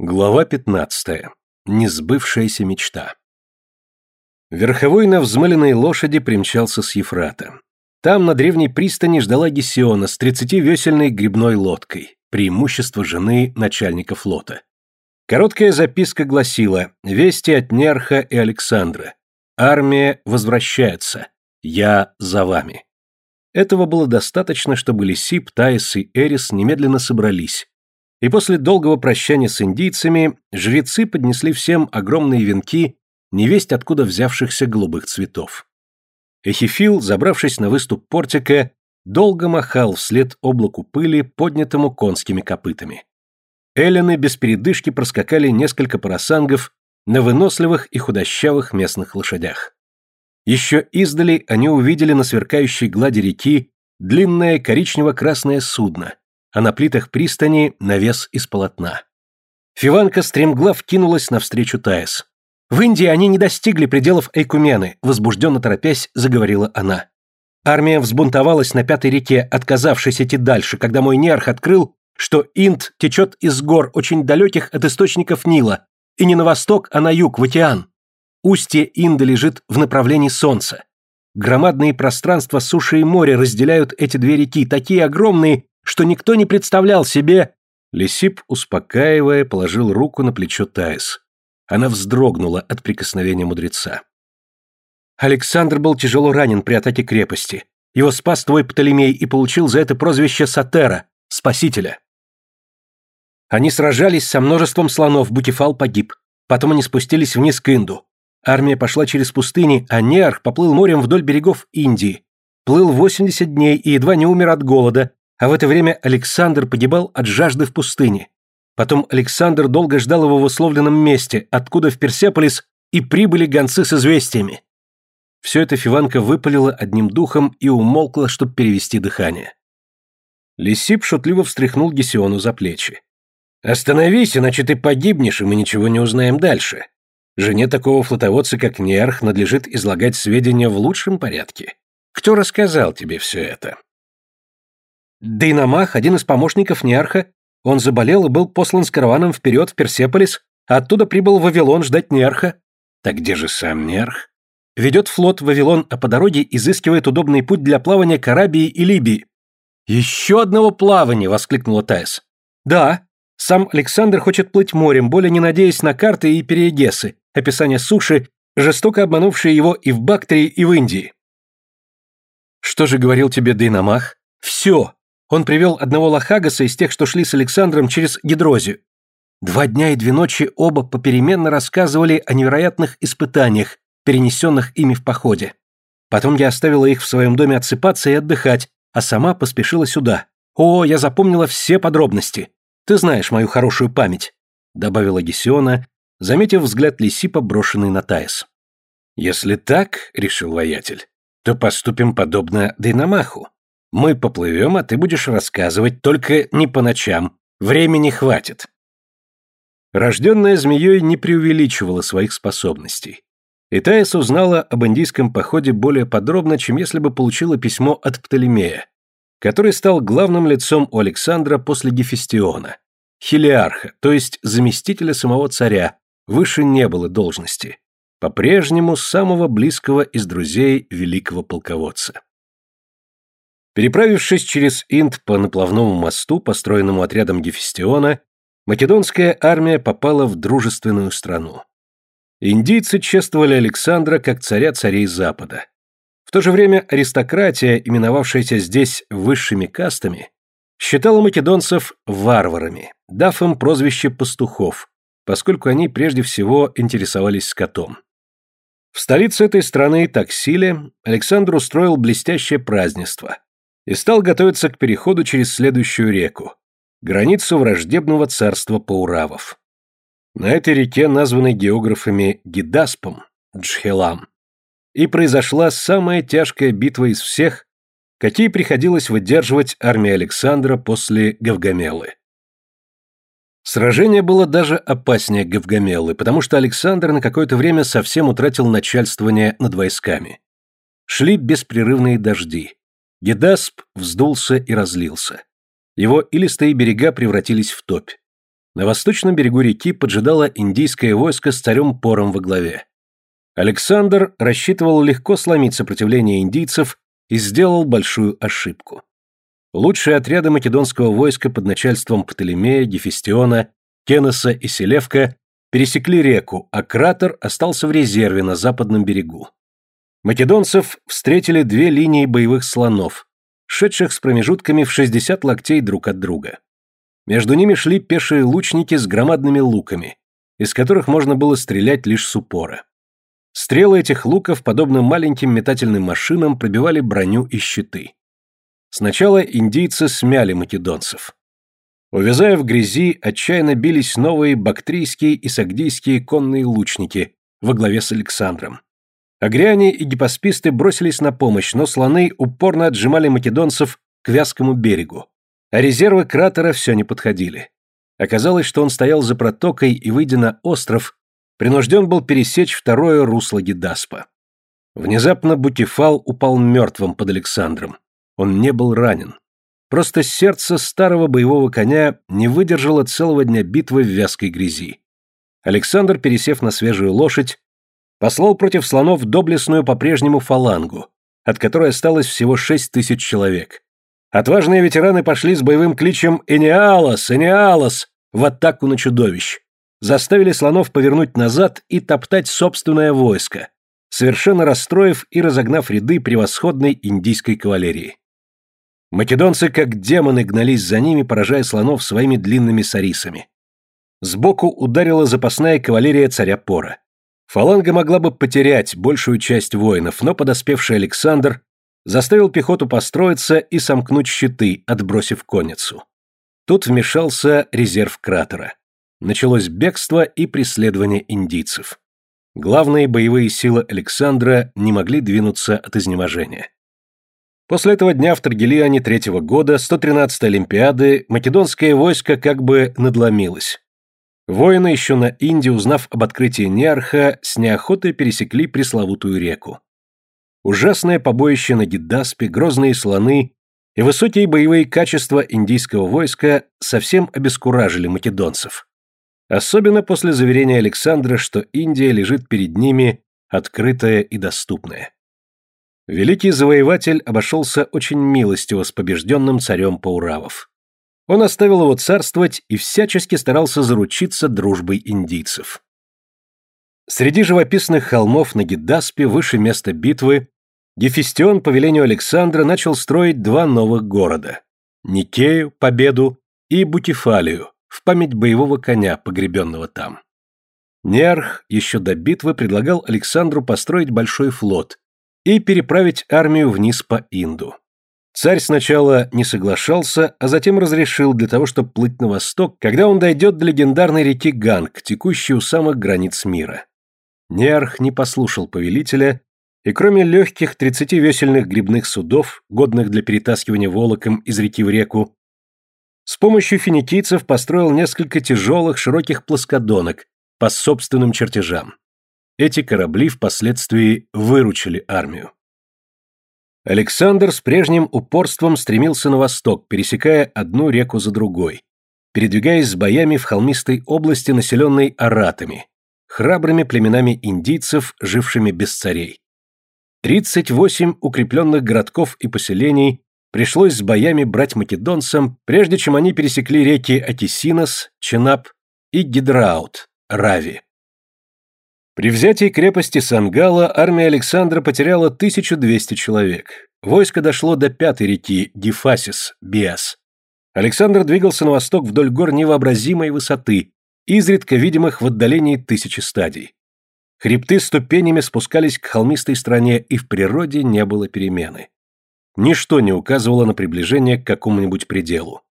Глава 15. Несбывшаяся мечта. Верховой на взмыленной лошади примчался с Ефрата. Там на древней пристани ждала Гесиона с тридцативесельной грибной лодкой, преимущество жены начальника флота. Короткая записка гласила «Вести от Нерха и Александра. Армия возвращается. Я за вами». Этого было достаточно, чтобы Лисип, Таис и Эрис немедленно собрались, и после долгого прощания с индийцами жрецы поднесли всем огромные венки невесть откуда взявшихся голубых цветов. Эхифил, забравшись на выступ портика, долго махал вслед облаку пыли, поднятому конскими копытами. Эллины без передышки проскакали несколько парасангов на выносливых и худощавых местных лошадях. Еще издали они увидели на сверкающей глади реки длинное коричнево-красное судно, а на плитах пристани навес из полотна. Фиванка стремглав кинулась навстречу Таис. «В Индии они не достигли пределов Эйкумены», возбужденно торопясь, заговорила она. Армия взбунтовалась на Пятой реке, отказавшись идти дальше, когда мой неарх открыл, что Инд течет из гор, очень далеких от источников Нила, и не на восток, а на юг, в океан. Устье Инда лежит в направлении солнца. Громадные пространства суши и моря разделяют эти две реки, такие огромные, что никто не представлял себе... Лисип, успокаивая, положил руку на плечо Таис. Она вздрогнула от прикосновения мудреца. Александр был тяжело ранен при атаке крепости. Его спас твой Птолемей и получил за это прозвище Сатера, спасителя. Они сражались со множеством слонов, Бутифал погиб. Потом они спустились вниз к Инду. Армия пошла через пустыни, а Неарх поплыл морем вдоль берегов Индии. Плыл 80 дней и едва не умер от голода, а в это время Александр погибал от жажды в пустыне. Потом Александр долго ждал его в условленном месте, откуда в Персеполис и прибыли гонцы с известиями. Все это Фиванка выпалила одним духом и умолкла, чтобы перевести дыхание. Лисип шутливо встряхнул Гесиону за плечи. «Остановись, иначе ты погибнешь, и мы ничего не узнаем дальше. Жене такого флотоводца, как Неарх, надлежит излагать сведения в лучшем порядке. Кто рассказал тебе все это?» Дейнамах, один из помощников Неарха, он заболел и был послан с караваном вперед в Персеполис, а оттуда прибыл в Вавилон ждать Неарха. Так где же сам Неарх? Ведет флот в Вавилон, а по дороге изыскивает удобный путь для плавания к Арабии и Либии. «Еще одного плавания!» — воскликнула Таис. «Да, сам Александр хочет плыть морем, более не надеясь на карты и периегесы, описание суши, жестоко обманувшие его и в Бактрии, и в Индии». «Что же говорил тебе Дейнамах?» «Все!» Он привел одного Лохагаса из тех, что шли с Александром через Гидрозию. Два дня и две ночи оба попеременно рассказывали о невероятных испытаниях, перенесенных ими в походе. Потом я оставила их в своем доме отсыпаться и отдыхать, а сама поспешила сюда. О, я запомнила все подробности. Ты знаешь мою хорошую память», — добавила Гесиона, заметив взгляд Лисипа, брошенный на Таис. «Если так, — решил воятель, — то поступим подобно Дейнамаху. Мы поплывем, а ты будешь рассказывать, только не по ночам. Времени хватит. Рожденная змеей не преувеличивала своих способностей. И Таис узнала об индийском походе более подробно, чем если бы получила письмо от Птолемея, который стал главным лицом у Александра после Гефестиона, хилиарха, то есть заместителя самого царя, выше не было должности, по-прежнему самого близкого из друзей великого полководца. Переправившись через Инд по наплавному мосту, построенному отрядом Гефестиона, македонская армия попала в дружественную страну. Индийцы чествовали Александра как царя царей Запада. В то же время аристократия, именовавшаяся здесь высшими кастами, считала македонцев варварами, дав им прозвище пастухов, поскольку они прежде всего интересовались скотом. В столице этой страны, Таксиле, Александр устроил блестящее празднество – и стал готовиться к переходу через следующую реку, границу враждебного царства Пауравов. На этой реке, названной географами Гидаспом, Джхелам, и произошла самая тяжкая битва из всех, какие приходилось выдерживать армии Александра после Гавгамелы. Сражение было даже опаснее Гавгамелы, потому что Александр на какое-то время совсем утратил начальствование над войсками. Шли беспрерывные дожди. Гедасп вздулся и разлился. Его илистые берега превратились в топь. На восточном берегу реки поджидало индийское войско с царем Пором во главе. Александр рассчитывал легко сломить сопротивление индийцев и сделал большую ошибку. Лучшие отряды македонского войска под начальством Птолемея, Гефестиона, Кеноса и Селевка пересекли реку, а кратер остался в резерве на западном берегу. Македонцев встретили две линии боевых слонов, шедших с промежутками в 60 локтей друг от друга. Между ними шли пешие лучники с громадными луками, из которых можно было стрелять лишь с упора. Стрелы этих луков, подобно маленьким метательным машинам, пробивали броню и щиты. Сначала индийцы смяли македонцев. Увязая в грязи, отчаянно бились новые бактрийские и сагдийские конные лучники во главе с Александром. Агряне и гипосписты бросились на помощь, но слоны упорно отжимали македонцев к Вязкому берегу, а резервы кратера все не подходили. Оказалось, что он стоял за протокой и, выйдя на остров, принужден был пересечь второе русло Гидаспа. Внезапно Бутифал упал мертвым под Александром. Он не был ранен. Просто сердце старого боевого коня не выдержало целого дня битвы в вязкой грязи. Александр, пересев на свежую лошадь, послал против слонов доблестную по-прежнему фалангу, от которой осталось всего шесть тысяч человек. Отважные ветераны пошли с боевым кличем «Энеалос! Энеалос!» в атаку на чудовищ. Заставили слонов повернуть назад и топтать собственное войско, совершенно расстроив и разогнав ряды превосходной индийской кавалерии. Македонцы как демоны гнались за ними, поражая слонов своими длинными сарисами. Сбоку ударила запасная кавалерия царя Пора. Фаланга могла бы потерять большую часть воинов, но подоспевший Александр заставил пехоту построиться и сомкнуть щиты, отбросив конницу. Тут вмешался резерв кратера. Началось бегство и преследование индийцев. Главные боевые силы Александра не могли двинуться от изнеможения. После этого дня в Таргелиане третьего года, 113-й Олимпиады, македонское войско как бы надломилось. Воины еще на Инде, узнав об открытии Неарха, с неохотой пересекли пресловутую реку. Ужасное побоище на Гиддаспе, грозные слоны и высокие боевые качества индийского войска совсем обескуражили македонцев. Особенно после заверения Александра, что Индия лежит перед ними открытая и доступная. Великий завоеватель обошелся очень милостиво с побежденным царем Пауравов. Он оставил его царствовать и всячески старался заручиться дружбой индийцев. Среди живописных холмов на Гиддаспе, выше места битвы, Гефестион по велению Александра начал строить два новых города – Никею, Победу, и Бутифалию, в память боевого коня, погребенного там. Неарх еще до битвы предлагал Александру построить большой флот и переправить армию вниз по Инду. Царь сначала не соглашался, а затем разрешил для того, чтобы плыть на восток, когда он дойдет до легендарной реки Ганг, текущей у самых границ мира. Неарх не послушал повелителя, и кроме легких 30-весельных грибных судов, годных для перетаскивания волоком из реки в реку, с помощью финикийцев построил несколько тяжелых широких плоскодонок по собственным чертежам. Эти корабли впоследствии выручили армию. Александр с прежним упорством стремился на восток, пересекая одну реку за другой, передвигаясь с боями в холмистой области, населенной аратами, храбрыми племенами индийцев, жившими без царей. 38 укрепленных городков и поселений пришлось с боями брать македонцам, прежде чем они пересекли реки Атисинос, Ченап и Гидраут, Рави. При взятии крепости Сангала армия Александра потеряла 1200 человек. Войско дошло до пятой реки Гефасис, Биас. Александр двигался на восток вдоль гор невообразимой высоты, изредка видимых в отдалении тысячи стадий. Хребты ступенями спускались к холмистой стране, и в природе не было перемены. Ничто не указывало на приближение к какому-нибудь пределу.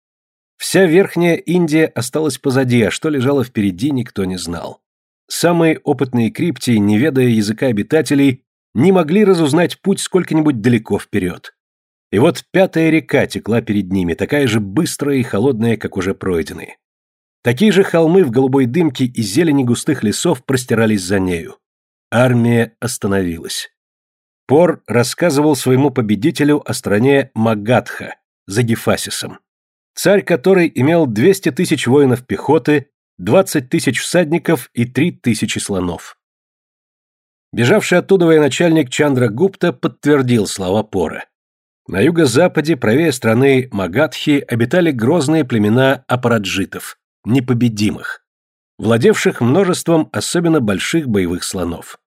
Вся верхняя Индия осталась позади, а что лежало впереди, никто не знал. Самые опытные криптии, не ведая языка обитателей, не могли разузнать путь сколько-нибудь далеко вперед. И вот пятая река текла перед ними, такая же быстрая и холодная, как уже пройденные. Такие же холмы в голубой дымке и зелени густых лесов простирались за нею. Армия остановилась. Пор рассказывал своему победителю о стране Магадха, за Гефасисом. царь который имел 200 тысяч воинов пехоты, 20 тысяч всадников и 3 тысячи слонов. Бежавший оттуда военачальник Чандра Гупта подтвердил слова Пора. На юго-западе, правее страны Магадхи, обитали грозные племена апараджитов, непобедимых, владевших множеством особенно больших боевых слонов.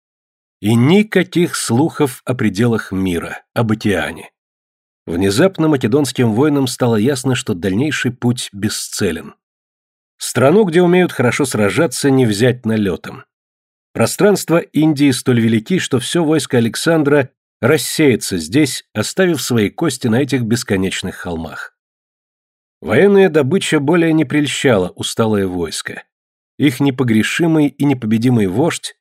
И никаких слухов о пределах мира, об океане. Внезапно македонским воинам стало ясно, что дальнейший путь бесцелен. Страну, где умеют хорошо сражаться, не взять налетом. Пространство Индии столь велики, что все войско Александра рассеется здесь, оставив свои кости на этих бесконечных холмах. Военная добыча более не прельщала усталое войско. Их непогрешимый и непобедимый вождь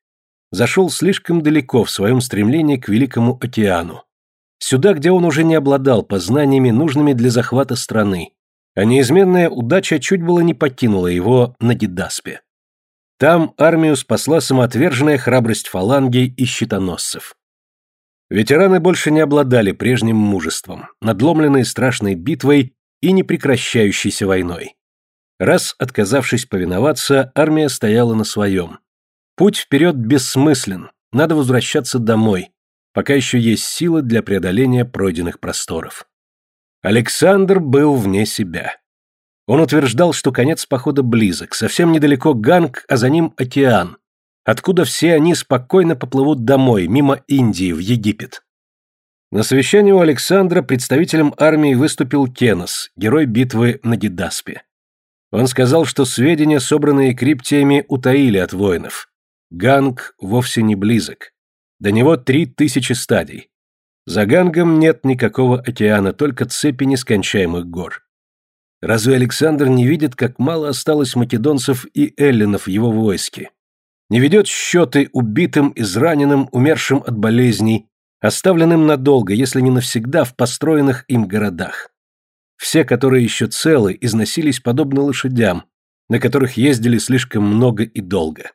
зашел слишком далеко в своем стремлении к Великому океану, сюда, где он уже не обладал познаниями, нужными для захвата страны, а неизменная удача чуть было не покинула его на Дидаспе. Там армию спасла самоотверженная храбрость фаланги и щитоносцев. Ветераны больше не обладали прежним мужеством, надломленные страшной битвой и непрекращающейся войной. Раз отказавшись повиноваться, армия стояла на своем. Путь вперед бессмыслен, надо возвращаться домой, пока еще есть силы для преодоления пройденных просторов. Александр был вне себя. Он утверждал, что конец похода близок, совсем недалеко Ганг, а за ним океан, откуда все они спокойно поплывут домой, мимо Индии, в Египет. На совещании у Александра представителем армии выступил Кенос, герой битвы на Гидаспе. Он сказал, что сведения, собранные криптиями, утаили от воинов. Ганг вовсе не близок. До него три тысячи стадий. За Гангом нет никакого океана, только цепи нескончаемых гор. Разве Александр не видит, как мало осталось македонцев и эллинов в его войске? Не ведет счеты убитым, израненным, умершим от болезней, оставленным надолго, если не навсегда, в построенных им городах. Все, которые еще целы, износились подобно лошадям, на которых ездили слишком много и долго.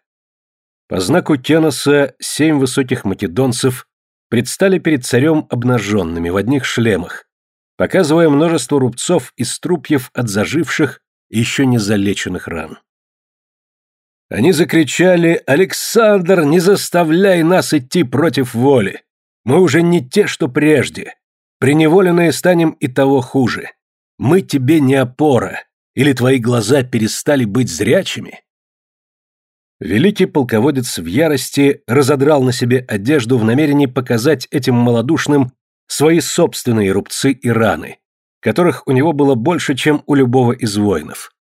По знаку Теноса семь высоких македонцев предстали перед царем обнаженными в одних шлемах, показывая множество рубцов и струпьев от заживших еще не залеченных ран. Они закричали «Александр, не заставляй нас идти против воли! Мы уже не те, что прежде. Преневоленные станем и того хуже. Мы тебе не опора, или твои глаза перестали быть зрячими?» Великий полководец в ярости разодрал на себе одежду в намерении показать этим малодушным свои собственные рубцы и раны, которых у него было больше, чем у любого из воинов.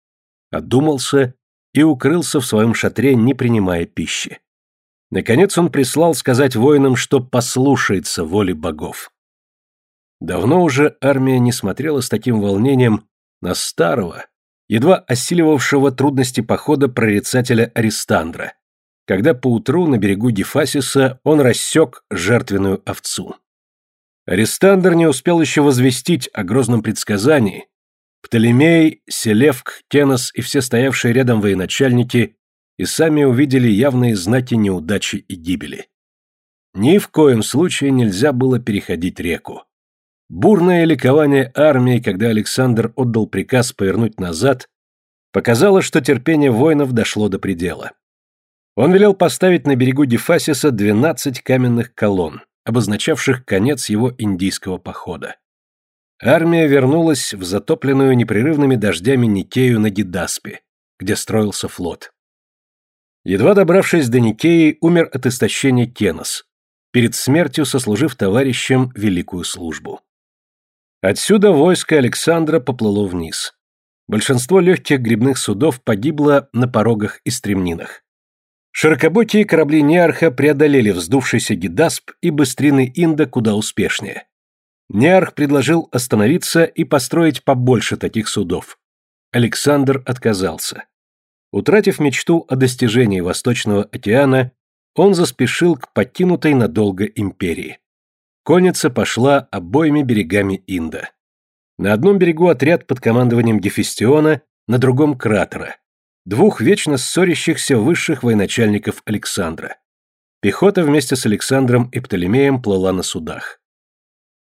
Отдумался и укрылся в своем шатре, не принимая пищи. Наконец он прислал сказать воинам, что послушается воли богов. Давно уже армия не смотрела с таким волнением на старого, едва осиливавшего трудности похода прорицателя Аристандра, когда поутру на берегу Гефасиса он рассек жертвенную овцу. Аристандр не успел еще возвестить о грозном предсказании. Птолемей, Селевк, Кенос и все стоявшие рядом военачальники и сами увидели явные знаки неудачи и гибели. Ни в коем случае нельзя было переходить реку. Бурное ликование армии, когда Александр отдал приказ повернуть назад, показало, что терпение воинов дошло до предела. Он велел поставить на берегу Дефасиса 12 каменных колонн, обозначавших конец его индийского похода. Армия вернулась в затопленную непрерывными дождями Никею на Дидаспе, где строился флот. Едва добравшись до Никеи, умер от истощения Кенос, перед смертью сослужив товарищам великую службу. Отсюда войско Александра поплыло вниз. Большинство легких грибных судов погибло на порогах и стремнинах. Широкобокие корабли Неарха преодолели вздувшийся Гидасп и быстрины Инда куда успешнее. Неарх предложил остановиться и построить побольше таких судов. Александр отказался. Утратив мечту о достижении Восточного океана, он заспешил к покинутой надолго империи. Конница пошла обоими берегами Инда. На одном берегу отряд под командованием Гефестиона, на другом кратера. Двух вечно ссорящихся высших военачальников Александра. Пехота вместе с Александром и Птолемеем плыла на судах.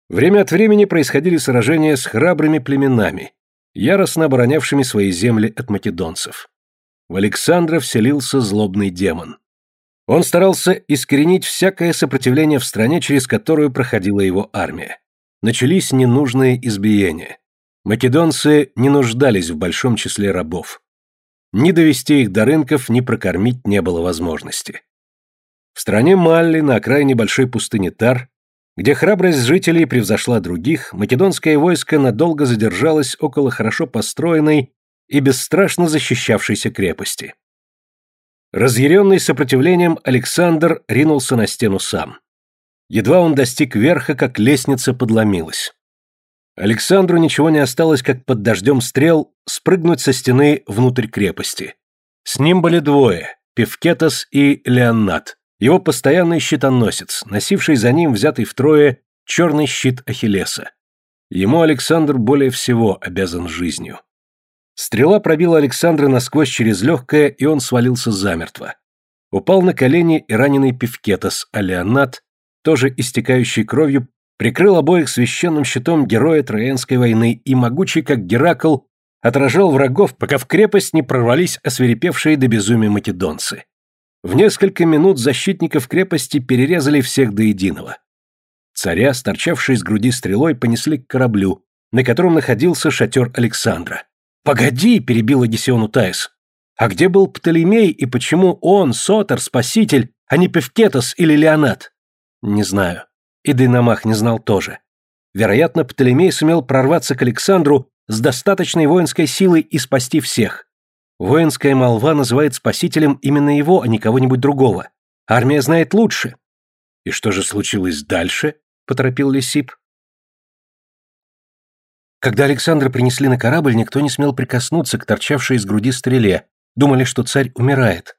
Время от времени происходили сражения с храбрыми племенами, яростно оборонявшими свои земли от македонцев. В Александра вселился злобный демон. Он старался искоренить всякое сопротивление в стране, через которую проходила его армия. Начались ненужные избиения. Македонцы не нуждались в большом числе рабов. Ни довести их до рынков, ни прокормить не было возможности. В стране Малли, на окраине большой пустыни Тар, где храбрость жителей превзошла других, македонское войско надолго задержалось около хорошо построенной и бесстрашно защищавшейся крепости. Разъяренный сопротивлением, Александр ринулся на стену сам. Едва он достиг верха, как лестница подломилась. Александру ничего не осталось, как под дождем стрел спрыгнуть со стены внутрь крепости. С ним были двое – Певкетас и Леоннад, его постоянный щитоносец, носивший за ним взятый втрое черный щит Ахиллеса. Ему Александр более всего обязан жизнью. Стрела пробила Александра насквозь через легкое, и он свалился замертво. Упал на колени и раненый Певкетас, а Леонат, тоже истекающий кровью, прикрыл обоих священным щитом героя Троянской войны и, могучий как Геракл, отражал врагов, пока в крепость не прорвались осверепевшие до безумия македонцы. В несколько минут защитников крепости перерезали всех до единого. Царя, сторчавший с груди стрелой, понесли к кораблю, на котором находился шатер Александра. «Погоди!» – перебил Одиссиону Таис. «А где был Птолемей и почему он, Сотор, спаситель, а не Певкетос или Леонат?» «Не знаю. И Динамах не знал тоже. Вероятно, Птолемей сумел прорваться к Александру с достаточной воинской силой и спасти всех. Воинская молва называет спасителем именно его, а не кого-нибудь другого. Армия знает лучше». «И что же случилось дальше?» – поторопил Лисип. Когда Александра принесли на корабль, никто не смел прикоснуться к торчавшей из груди стреле, думали, что царь умирает.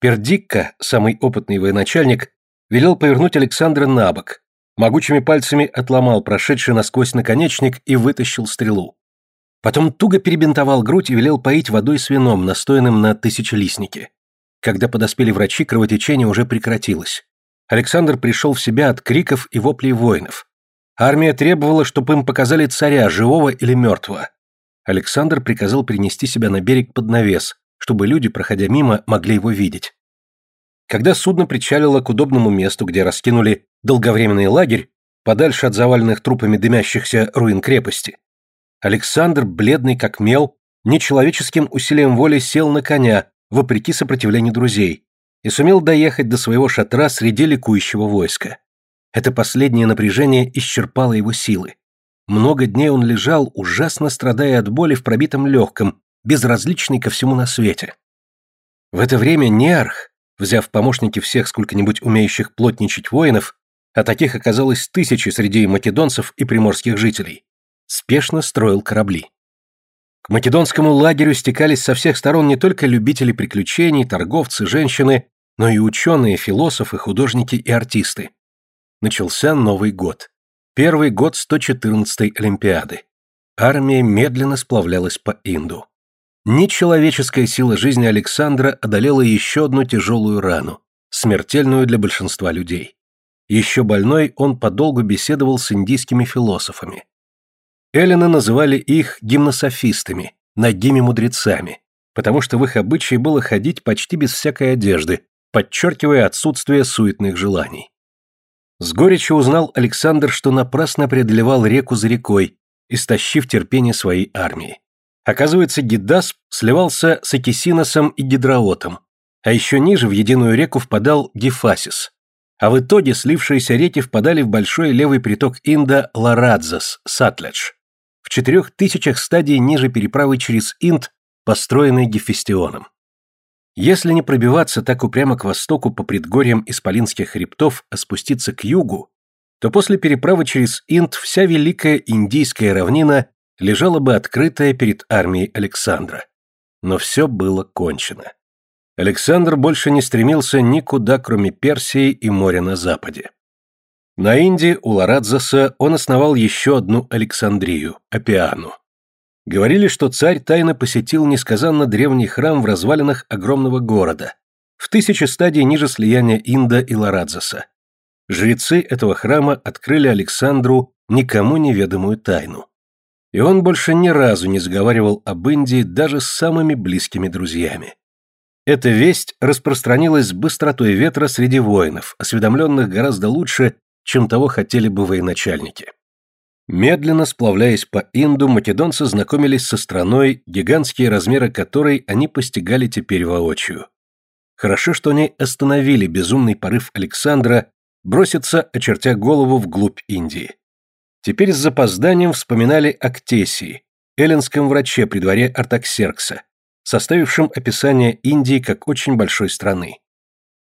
Пердикка, самый опытный военачальник, велел повернуть Александра на бок, могучими пальцами отломал прошедший насквозь наконечник и вытащил стрелу. Потом туго перебинтовал грудь и велел поить водой с вином, настоянным на тысячелистнике. Когда подоспели врачи, кровотечение уже прекратилось. Александр пришел в себя от криков и воплей воинов. Армия требовала, чтобы им показали царя, живого или мертвого. Александр приказал принести себя на берег под навес, чтобы люди, проходя мимо, могли его видеть. Когда судно причалило к удобному месту, где раскинули долговременный лагерь, подальше от заваленных трупами дымящихся руин крепости, Александр, бледный как мел, нечеловеческим усилием воли сел на коня, вопреки сопротивлению друзей, и сумел доехать до своего шатра среди ликующего войска. Это последнее напряжение исчерпало его силы. Много дней он лежал, ужасно страдая от боли в пробитом легком, безразличный ко всему на свете. В это время Неарх, взяв помощники всех сколько-нибудь умеющих плотничать воинов, а таких оказалось тысячи среди македонцев и приморских жителей, спешно строил корабли. К македонскому лагерю стекались со всех сторон не только любители приключений, торговцы, женщины, но и ученые, философы, художники и артисты начался Новый год. Первый год 114-й Олимпиады. Армия медленно сплавлялась по Инду. Нечеловеческая сила жизни Александра одолела еще одну тяжелую рану, смертельную для большинства людей. Еще больной он подолгу беседовал с индийскими философами. Эллины называли их гимнософистами, ногими мудрецами, потому что в их обычае было ходить почти без всякой одежды, подчеркивая отсутствие суетных желаний. С горечью узнал Александр, что напрасно преодолевал реку за рекой, истощив терпение своей армии. Оказывается, Гидасп сливался с Акисиносом и Гидраотом, а еще ниже в единую реку впадал Гефасис. А в итоге слившиеся реки впадали в большой левый приток Инда Ларадзас, Сатледж, в четырех тысячах стадий ниже переправы через Инд, построенной Гефестионом. Если не пробиваться так упрямо к востоку по предгорьям Исполинских хребтов, а спуститься к югу, то после переправы через Инд вся великая индийская равнина лежала бы открытая перед армией Александра. Но все было кончено. Александр больше не стремился никуда, кроме Персии и моря на западе. На Инде у Ларадзаса он основал еще одну Александрию, Апиану. Говорили, что царь тайно посетил несказанно древний храм в развалинах огромного города, в тысячи стадий ниже слияния Инда и Ларадзаса. Жрецы этого храма открыли Александру никому неведомую тайну. И он больше ни разу не заговаривал об Индии даже с самыми близкими друзьями. Эта весть распространилась с быстротой ветра среди воинов, осведомленных гораздо лучше, чем того хотели бы военачальники. Медленно сплавляясь по Инду, македонцы знакомились со страной, гигантские размеры которой они постигали теперь воочию. Хорошо, что они остановили безумный порыв Александра броситься, очертя голову вглубь Индии. Теперь с запозданием вспоминали о Ктесии, эллинском враче при дворе Артаксеркса, составившем описание Индии как очень большой страны.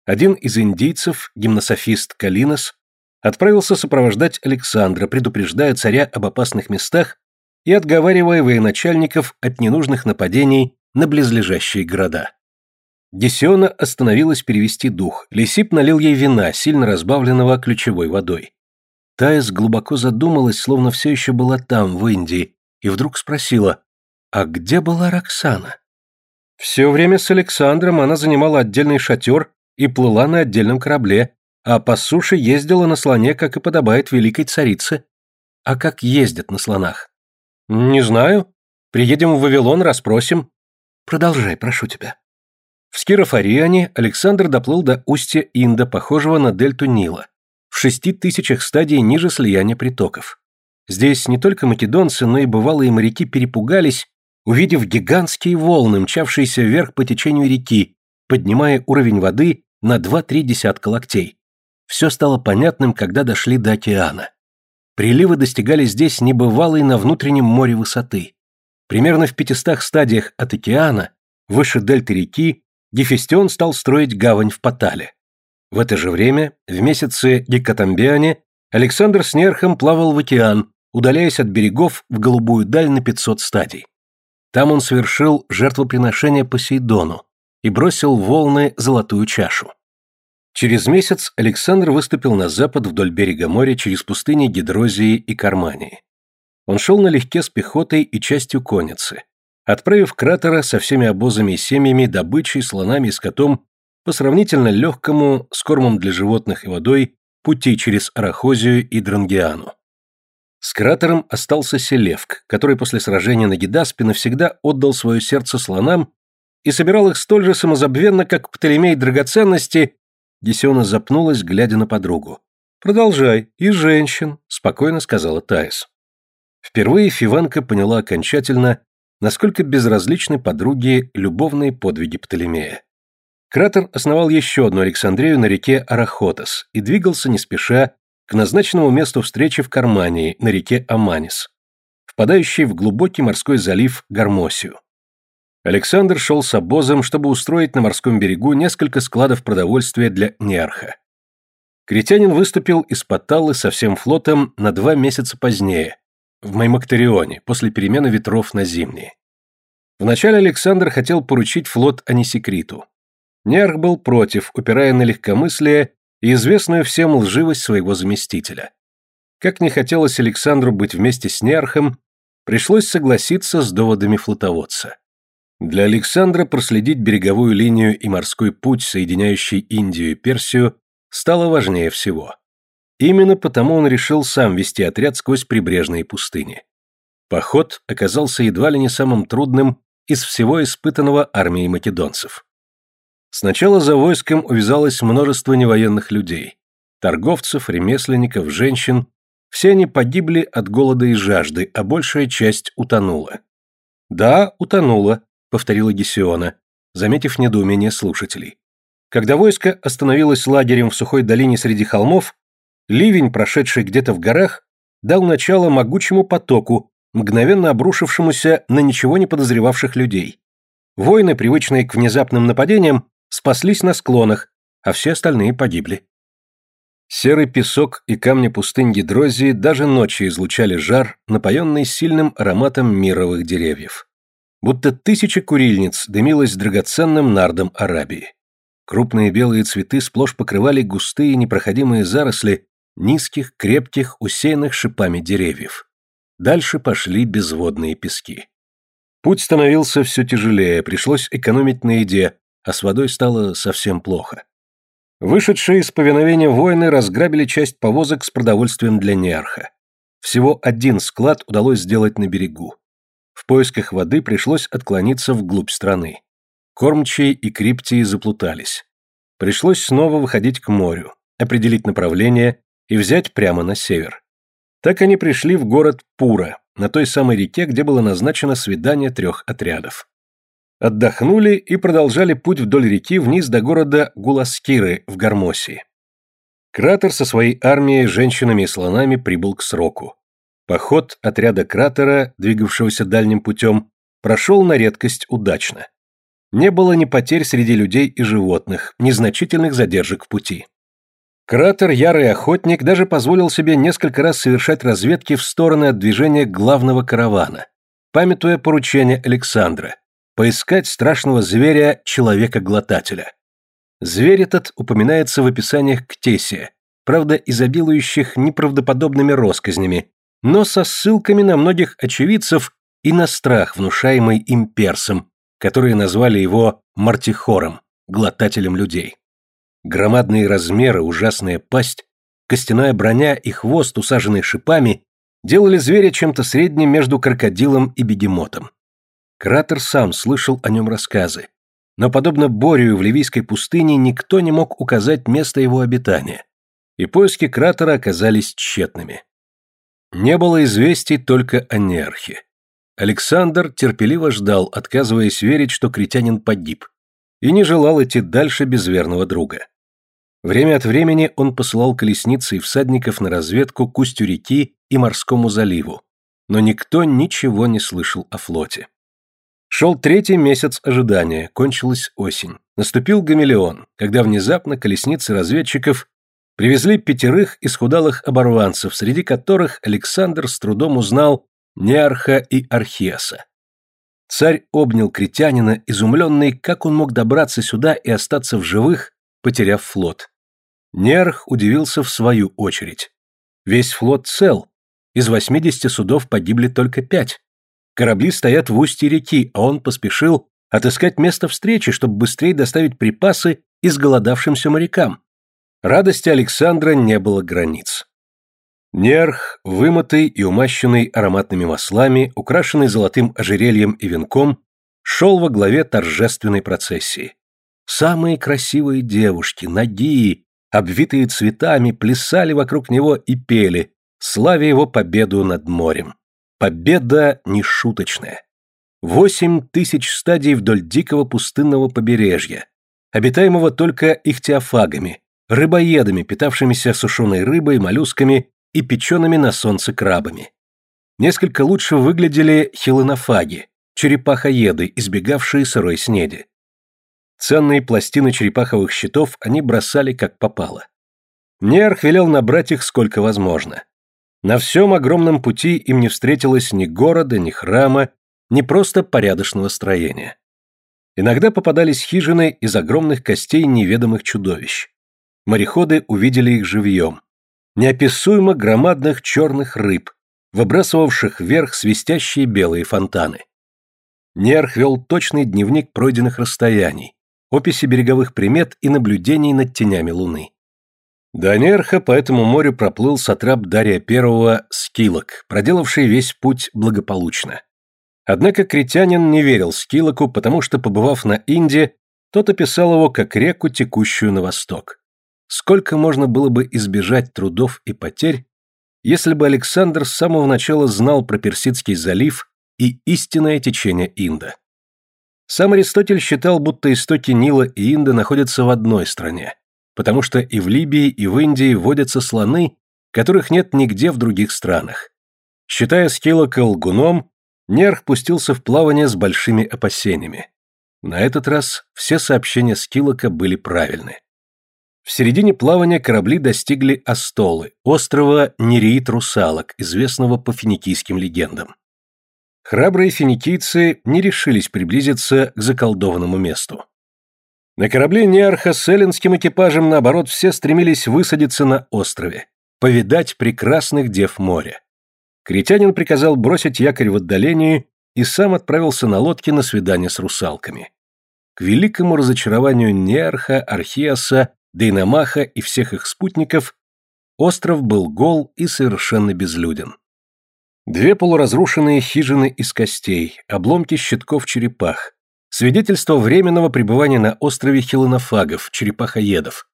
Один из индийцев, гимнософист Калинос, отправился сопровождать Александра, предупреждая царя об опасных местах и отговаривая военачальников от ненужных нападений на близлежащие города. Гесиона остановилась перевести дух, Лисип налил ей вина, сильно разбавленного ключевой водой. Таис глубоко задумалась, словно все еще была там, в Индии, и вдруг спросила, а где была Роксана? Все время с Александром она занимала отдельный шатер и плыла на отдельном корабле, а по суше ездила на слоне, как и подобает великой царице. А как ездят на слонах? Не знаю. Приедем в Вавилон, расспросим. Продолжай, прошу тебя. В Скирофариане Александр доплыл до устья Инда, похожего на дельту Нила, в шести тысячах стадий ниже слияния притоков. Здесь не только македонцы, но и бывалые моряки перепугались, увидев гигантские волны, мчавшиеся вверх по течению реки, поднимая уровень воды на два-три десятка локтей. Все стало понятным, когда дошли до океана. Приливы достигали здесь небывалой на внутреннем море высоты. Примерно в пятистах стадиях от океана, выше дельты реки, Гефестион стал строить гавань в Патале. В это же время, в месяце Гекатамбиане, Александр с Нерхом плавал в океан, удаляясь от берегов в голубую даль на 500 стадий. Там он совершил жертвоприношение Посейдону и бросил волны золотую чашу. Через месяц Александр выступил на запад вдоль берега моря через пустыни Гидрозии и Кармании. Он шел налегке с пехотой и частью конницы, отправив кратера со всеми обозами и семьями, добычей, слонами и скотом по сравнительно легкому, с кормом для животных и водой, пути через Арахозию и Дрангиану. С кратером остался Селевк, который после сражения на Гидаспе навсегда отдал свое сердце слонам и собирал их столь же самозабвенно, как Птолемей драгоценности Гесиона запнулась, глядя на подругу. «Продолжай, и женщин», — спокойно сказала Таис. Впервые Фиванка поняла окончательно, насколько безразличны подруге любовные подвиги Птолемея. Кратер основал еще одну Александрию на реке Арахотас и двигался не спеша к назначенному месту встречи в Кармании, на реке Аманис, впадающей в глубокий морской залив Гармосию. Александр шел с обозом, чтобы устроить на морском берегу несколько складов продовольствия для Неарха. Критянин выступил из Патталы со всем флотом на два месяца позднее, в Маймактерионе, после перемены ветров на зимние. Вначале Александр хотел поручить флот Анисикриту. Неарх был против, упирая на легкомыслие и известную всем лживость своего заместителя. Как не хотелось Александру быть вместе с Неархом, пришлось согласиться с доводами флотоводца. Для Александра проследить береговую линию и морской путь, соединяющий Индию и Персию, стало важнее всего. Именно потому он решил сам вести отряд сквозь прибрежные пустыни. Поход оказался едва ли не самым трудным из всего испытанного армией македонцев. Сначала за войском увязалось множество невоенных людей. Торговцев, ремесленников, женщин. Все они погибли от голода и жажды, а большая часть утонула. Да, утонула, повторила Гесиона, заметив недоумение слушателей. Когда войско остановилось лагерем в сухой долине среди холмов, ливень, прошедший где-то в горах, дал начало могучему потоку, мгновенно обрушившемуся на ничего не подозревавших людей. Воины, привычные к внезапным нападениям, спаслись на склонах, а все остальные погибли. Серый песок и камни пустынь Гидрозии даже ночью излучали жар, напоенный сильным ароматом мировых деревьев будто тысяча курильниц дымилась драгоценным нардом Арабии. Крупные белые цветы сплошь покрывали густые непроходимые заросли низких, крепких, усеянных шипами деревьев. Дальше пошли безводные пески. Путь становился все тяжелее, пришлось экономить на еде, а с водой стало совсем плохо. Вышедшие из повиновения воины разграбили часть повозок с продовольствием для неарха. Всего один склад удалось сделать на берегу. В поисках воды пришлось отклониться вглубь страны. Кормчие и криптии заплутались. Пришлось снова выходить к морю, определить направление и взять прямо на север. Так они пришли в город Пура, на той самой реке, где было назначено свидание трех отрядов. Отдохнули и продолжали путь вдоль реки вниз до города Гуласкиры в Гармосии. Кратер со своей армией, женщинами и слонами прибыл к сроку. Поход отряда Кратера, двигавшегося дальним путем, прошел на редкость удачно. Не было ни потерь среди людей и животных, ни значительных задержек в пути. Кратер, ярый охотник, даже позволил себе несколько раз совершать разведки в стороны от движения главного каравана, памятуя поручение Александра – поискать страшного зверя человека-глотателя. Зверь этот упоминается в описаниях Ктесия, правда изобилующих неправдоподобными россказнями, но со ссылками на многих очевидцев и на страх, внушаемый им персом, которые назвали его мартихором, глотателем людей. Громадные размеры, ужасная пасть, костяная броня и хвост, усаженный шипами, делали зверя чем-то средним между крокодилом и бегемотом. Кратер сам слышал о нем рассказы, но, подобно Борию в Ливийской пустыне, никто не мог указать место его обитания, и поиски кратера оказались тщетными. Не было известий только о Нерхе. Александр терпеливо ждал, отказываясь верить, что критянин погиб, и не желал идти дальше без верного друга. Время от времени он посылал колесницы и всадников на разведку к устью реки и морскому заливу, но никто ничего не слышал о флоте. Шел третий месяц ожидания, кончилась осень. Наступил гамелеон, когда внезапно колесницы разведчиков привезли пятерых исхудалых оборванцев, среди которых Александр с трудом узнал Неарха и Архиаса. Царь обнял критянина, изумленный, как он мог добраться сюда и остаться в живых, потеряв флот. Неарх удивился в свою очередь. Весь флот цел, из 80 судов погибли только пять. Корабли стоят в устье реки, а он поспешил отыскать место встречи, чтобы быстрее доставить припасы изголодавшимся морякам. Радости Александра не было границ. Нерх, вымытый и умащенный ароматными маслами, украшенный золотым ожерельем и венком, шел во главе торжественной процессии. Самые красивые девушки, ноги, обвитые цветами, плясали вокруг него и пели, славя его победу над морем. Победа нешуточная. Восемь тысяч стадий вдоль дикого пустынного побережья, обитаемого только ихтиофагами, рыбоедами, питавшимися сушеной рыбой, моллюсками и печеными на солнце крабами. Несколько лучше выглядели хилонофаги, черепахоеды, избегавшие сырой снеди. Ценные пластины черепаховых щитов они бросали как попало. Нерх велел набрать их сколько возможно. На всем огромном пути им не встретилось ни города, ни храма, ни просто порядочного строения. Иногда попадались хижины из огромных костей неведомых чудовищ. Мореходы увидели их живьем. Неописуемо громадных черных рыб, выбрасывавших вверх свистящие белые фонтаны. Нерх вел точный дневник пройденных расстояний, описи береговых примет и наблюдений над тенями луны. До Нерха по этому морю проплыл сатрап Дария I Скилок, проделавший весь путь благополучно. Однако критянин не верил Скилоку, потому что, побывав на Инде, тот описал его как реку, текущую на восток. Сколько можно было бы избежать трудов и потерь, если бы Александр с самого начала знал про Персидский залив и истинное течение Инда. Сам Аристотель считал, будто истоки Нила и Инда находятся в одной стране, потому что и в Либии, и в Индии водятся слоны, которых нет нигде в других странах. Считая Скилока лгуном, Нерх пустился в плавание с большими опасениями. На этот раз все сообщения Скилока были правильны. В середине плавания корабли достигли Астолы, острова Нереид-Русалок, известного по финикийским легендам. Храбрые финикийцы не решились приблизиться к заколдованному месту. На корабле Неарха с эллинским экипажем, наоборот, все стремились высадиться на острове, повидать прекрасных дев моря. Критянин приказал бросить якорь в отдалении и сам отправился на лодке на свидание с русалками. К великому разочарованию Неарха, Архиаса, Дейнамаха и всех их спутников остров был гол и совершенно безлюден. Две полуразрушенные хижины из костей, обломки щитков черепах, свидетельство временного пребывания на острове хилонофагов, черепахоедов.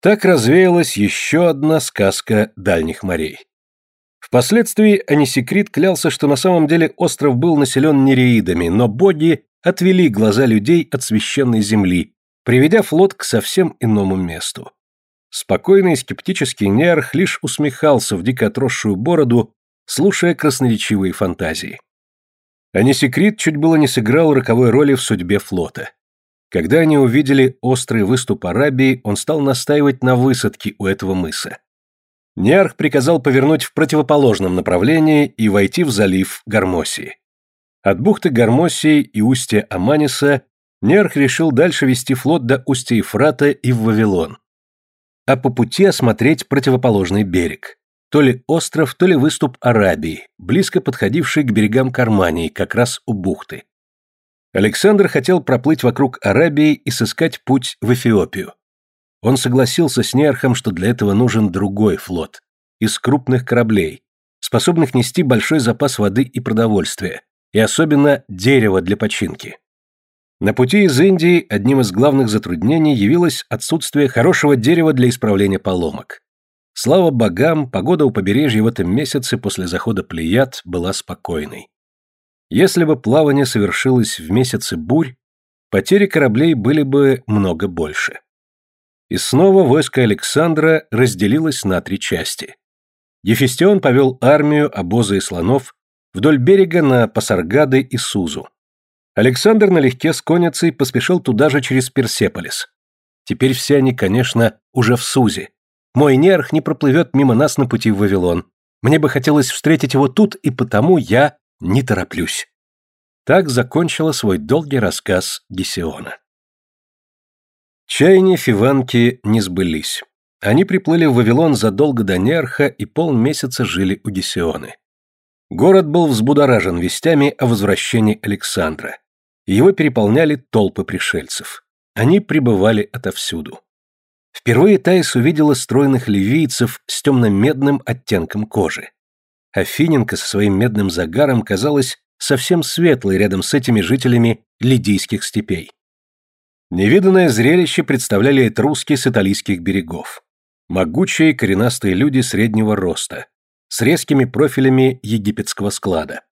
Так развеялась еще одна сказка дальних морей. Впоследствии Анисекрит клялся, что на самом деле остров был населен нереидами, но боги отвели глаза людей от священной земли, приведя флот к совсем иному месту. Спокойный и скептический Неарх лишь усмехался в дико отросшую бороду, слушая красноречивые фантазии. Анисекрит чуть было не сыграл роковой роли в судьбе флота. Когда они увидели острый выступ Арабии, он стал настаивать на высадке у этого мыса. Неарх приказал повернуть в противоположном направлении и войти в залив Гармосии. От бухты Гармосии и устья Аманиса Неарх решил дальше вести флот до устья Ефрата и в Вавилон. А по пути осмотреть противоположный берег. То ли остров, то ли выступ Арабии, близко подходивший к берегам Кармании, как раз у бухты. Александр хотел проплыть вокруг Арабии и сыскать путь в Эфиопию. Он согласился с Неархом, что для этого нужен другой флот, из крупных кораблей, способных нести большой запас воды и продовольствия, и особенно дерева для починки. На пути из Индии одним из главных затруднений явилось отсутствие хорошего дерева для исправления поломок. Слава богам, погода у побережья в этом месяце после захода Плеяд была спокойной. Если бы плавание совершилось в месяце бурь, потери кораблей были бы много больше. И снова войско Александра разделилось на три части. Ефестион повел армию, обозы и слонов вдоль берега на Пасаргады и Сузу. Александр налегке с конницей поспешил туда же через Персеполис. Теперь все они, конечно, уже в Сузе. Мой нерх не проплывет мимо нас на пути в Вавилон. Мне бы хотелось встретить его тут, и потому я не тороплюсь. Так закончила свой долгий рассказ Гесиона. Чаяния Фиванки не сбылись. Они приплыли в Вавилон задолго до Нерха и полмесяца жили у Гесионы. Город был взбудоражен вестями о возвращении Александра. Его переполняли толпы пришельцев. Они прибывали отовсюду. Впервые Таис увидела стройных ливийцев с темно-медным оттенком кожи. Афиненко со своим медным загаром казалась совсем светлой рядом с этими жителями лидийских степей. Невиданное зрелище представляли этруски с италийских берегов. Могучие коренастые люди среднего роста, с резкими профилями египетского склада.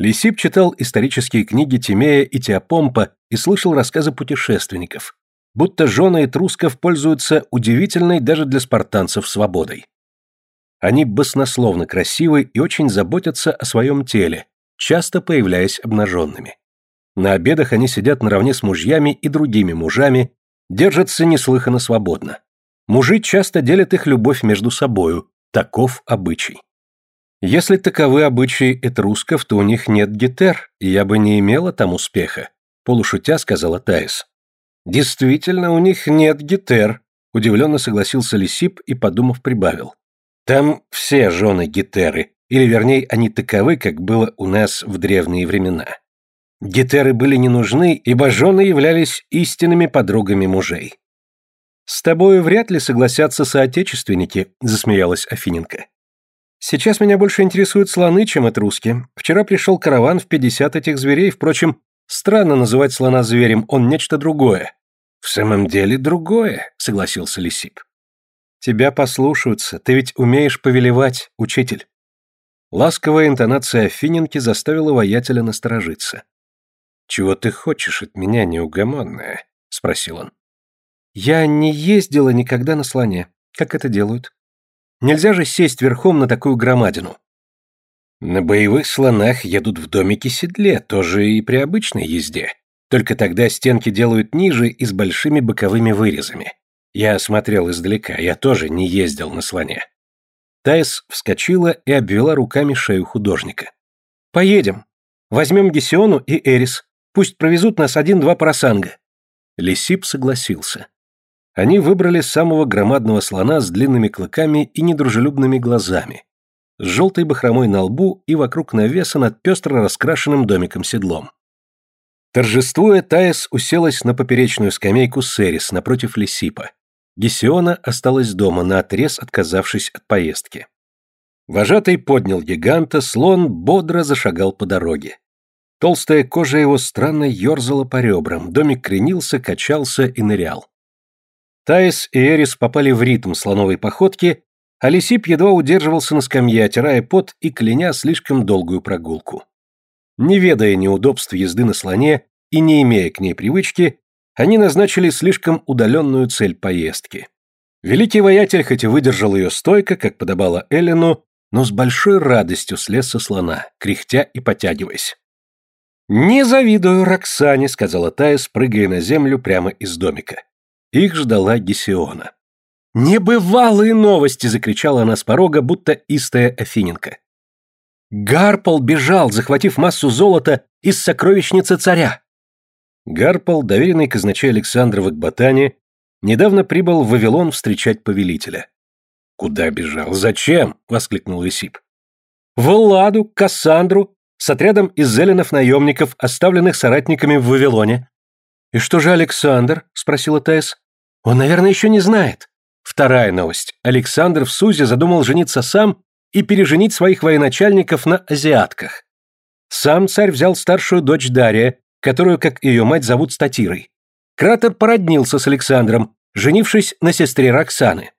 Лисип читал исторические книги Тимея и Теопомпа и слышал рассказы путешественников, будто жены этрусков пользуются удивительной даже для спартанцев свободой. Они баснословно красивы и очень заботятся о своем теле, часто появляясь обнаженными. На обедах они сидят наравне с мужьями и другими мужами, держатся неслыханно свободно. Мужи часто делят их любовь между собою, таков обычай. Если таковы обычаи этрусков, то у них нет гетер, и я бы не имела там успеха, полушутя сказала Таис. Действительно, у них нет гетер, удивленно согласился Лисип и, подумав, прибавил. Там все жены гетеры, или вернее, они таковы, как было у нас в древние времена. Гетеры были не нужны, ибо жены являлись истинными подругами мужей. «С тобою вряд ли согласятся соотечественники», — засмеялась Афиненко. «Сейчас меня больше интересуют слоны, чем этруски. Вчера пришел караван в пятьдесят этих зверей, впрочем, странно называть слона зверем, он нечто другое». «В самом деле другое», — согласился Лисип. «Тебя послушаются, ты ведь умеешь повелевать, учитель». Ласковая интонация Афиненки заставила воятеля насторожиться. «Чего ты хочешь от меня, неугомонная?» — спросил он. «Я не ездила никогда на слоне. Как это делают? Нельзя же сесть верхом на такую громадину». «На боевых слонах едут в домике-седле, тоже и при обычной езде. Только тогда стенки делают ниже и с большими боковыми вырезами. Я смотрел издалека, я тоже не ездил на слоне». Тайс вскочила и обвела руками шею художника. «Поедем. Возьмем Гесиону и Эрис. Пусть провезут нас один-два парасанга». Лисип согласился. Они выбрали самого громадного слона с длинными клыками и недружелюбными глазами, с желтой бахромой на лбу и вокруг навеса над пестро раскрашенным домиком-седлом. Торжествуя, Таис уселась на поперечную скамейку Серис напротив Лисипа. Гесиона осталась дома, наотрез отказавшись от поездки. Вожатый поднял гиганта, слон бодро зашагал по дороге. Толстая кожа его странно ерзала по ребрам, домик кренился, качался и нырял. Таис и Эрис попали в ритм слоновой походки, а Лисип едва удерживался на скамье, отирая пот и кляня слишком долгую прогулку. Не ведая неудобств езды на слоне и не имея к ней привычки, они назначили слишком удаленную цель поездки. Великий воятель хоть и выдержал ее стойко, как подобало Эллену, но с большой радостью слез со слона, кряхтя и потягиваясь. «Не завидую Роксане», — сказала Тая, спрыгая на землю прямо из домика. Их ждала Гесиона. «Небывалые новости!» — закричала она с порога, будто истая Афиненко. Гарпол бежал, захватив массу золота из сокровищницы царя. Гарпол, доверенный казначей Александра в Акбатане, недавно прибыл в Вавилон встречать повелителя. «Куда бежал? Зачем?» — воскликнул Лисип. «В Элладу, к Кассандру, с отрядом из зеленов-наемников, оставленных соратниками в Вавилоне». «И что же Александр?» — спросила Тесс. «Он, наверное, еще не знает». Вторая новость. Александр в Сузе задумал жениться сам и переженить своих военачальников на азиатках. Сам царь взял старшую дочь Дария, которую, как ее мать, зовут Статирой. Кратер породнился с Александром, женившись на сестре Роксаны.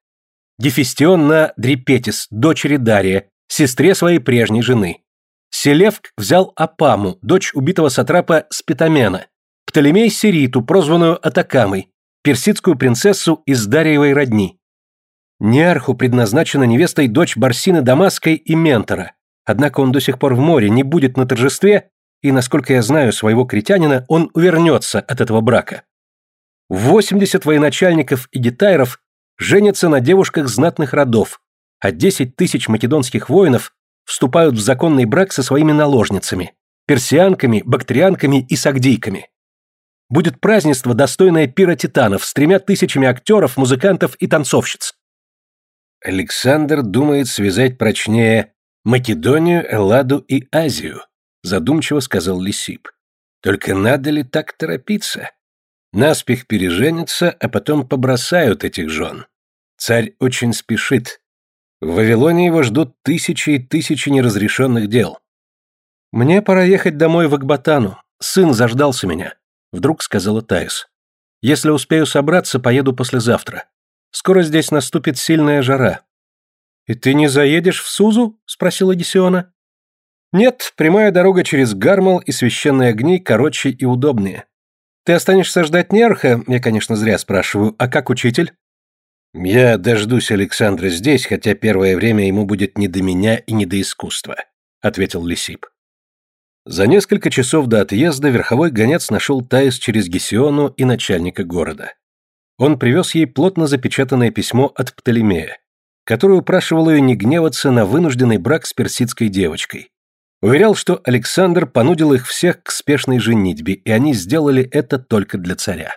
Гефестион на Дрипетис, дочери Дария, сестре своей прежней жены. Селевк взял Апаму, дочь убитого сатрапа Спитамена, Птолемей Сириту, прозванную Атакамой, персидскую принцессу из Дариевой родни. Неарху предназначена невестой дочь Барсины Дамасской и Ментора, однако он до сих пор в море, не будет на торжестве, и, насколько я знаю своего критянина, он увернется от этого брака. 80 военачальников и гитайров женятся на девушках знатных родов, а 10 тысяч македонских воинов вступают в законный брак со своими наложницами, персианками, бактрианками и сагдийками. Будет празднество, достойное пира титанов, с тремя тысячами актеров, музыкантов и танцовщиц. Александр думает связать прочнее Македонию, Элладу и Азию, задумчиво сказал Лисип. Только надо ли так торопиться? Наспех переженятся, а потом побросают этих жен. Царь очень спешит. В Вавилоне его ждут тысячи и тысячи неразрешенных дел. «Мне пора ехать домой в Акбатану. Сын заждался меня», — вдруг сказала Таис. «Если успею собраться, поеду послезавтра. Скоро здесь наступит сильная жара». «И ты не заедешь в Сузу?» – спросила Гесиона. «Нет, прямая дорога через Гармал и священные огни короче и удобнее. Ты останешься ждать Нерха, я, конечно, зря спрашиваю, а как учитель?» «Я дождусь Александра здесь, хотя первое время ему будет не до меня и не до искусства», — ответил Лисип. За несколько часов до отъезда верховой гонец нашел Таис через Гесиону и начальника города он привез ей плотно запечатанное письмо от Птолемея, который упрашивал ее не гневаться на вынужденный брак с персидской девочкой. Уверял, что Александр понудил их всех к спешной женитьбе, и они сделали это только для царя.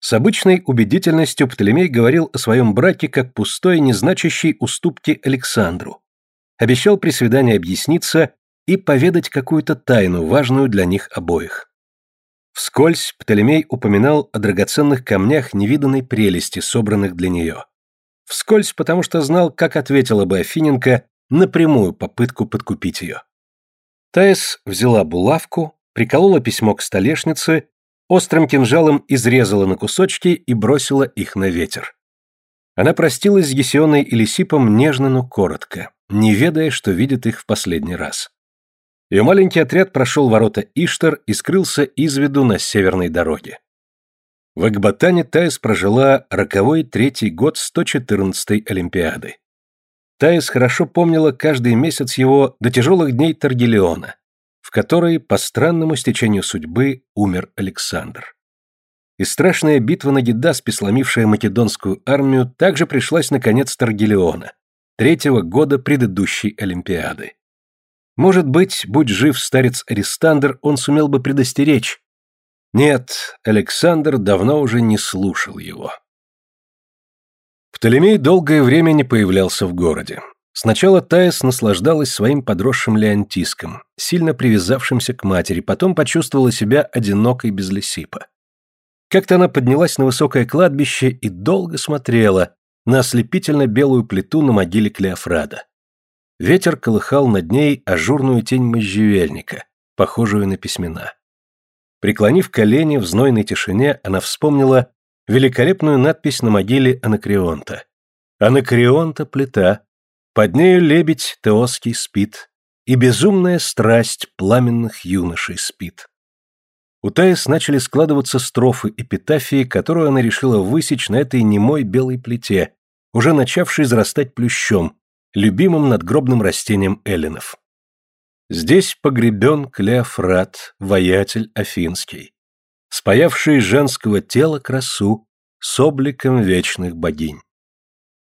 С обычной убедительностью Птолемей говорил о своем браке как пустой, незначащей уступке Александру. Обещал при свидании объясниться и поведать какую-то тайну, важную для них обоих. Вскользь Птолемей упоминал о драгоценных камнях невиданной прелести, собранных для нее. Вскользь, потому что знал, как ответила бы Афиненко на прямую попытку подкупить ее. Таис взяла булавку, приколола письмо к столешнице, острым кинжалом изрезала на кусочки и бросила их на ветер. Она простилась с Гесионой и Лисипом нежно, но коротко, не ведая, что видит их в последний раз. Ее маленький отряд прошел ворота Иштар и скрылся из виду на северной дороге. В Экбатане Таис прожила роковой третий год 114-й Олимпиады. Таис хорошо помнила каждый месяц его до тяжелых дней Таргелиона, в которой, по странному стечению судьбы, умер Александр. И страшная битва на Гидаспе, сломившая македонскую армию, также пришлась на конец Таргелиона, третьего года предыдущей Олимпиады. Может быть, будь жив старец Аристандр, он сумел бы предостеречь. Нет, Александр давно уже не слушал его. Птолемей долгое время не появлялся в городе. Сначала Таис наслаждалась своим подросшим Леонтиском, сильно привязавшимся к матери, потом почувствовала себя одинокой без Лисипа. Как-то она поднялась на высокое кладбище и долго смотрела на ослепительно белую плиту на могиле Клеофрада. Ветер колыхал над ней ажурную тень можжевельника, похожую на письмена. Преклонив колени в знойной тишине, она вспомнила великолепную надпись на могиле Анакреонта. Анакреонта плита, под нею лебедь теоский спит, и безумная страсть пламенных юношей спит. У Таис начали складываться строфы эпитафии, которую она решила высечь на этой немой белой плите, уже начавшей зарастать плющом, любимым надгробным растением эллинов. Здесь погребен Клеофрат, воятель Афинский, спаявший женского тела красу с обликом вечных богинь.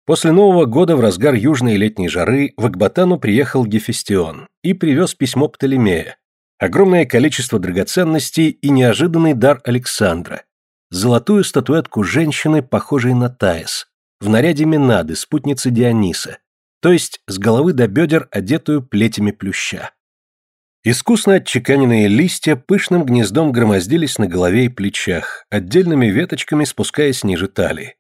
После Нового года в разгар южной летней жары в Акбатану приехал Гефестион и привез письмо Птолемея, огромное количество драгоценностей и неожиданный дар Александра, золотую статуэтку женщины, похожей на Таис, в наряде Минады, спутницы Диониса, то есть с головы до бедер, одетую плетями плюща. Искусно отчеканенные листья пышным гнездом громоздились на голове и плечах, отдельными веточками спускаясь ниже талии.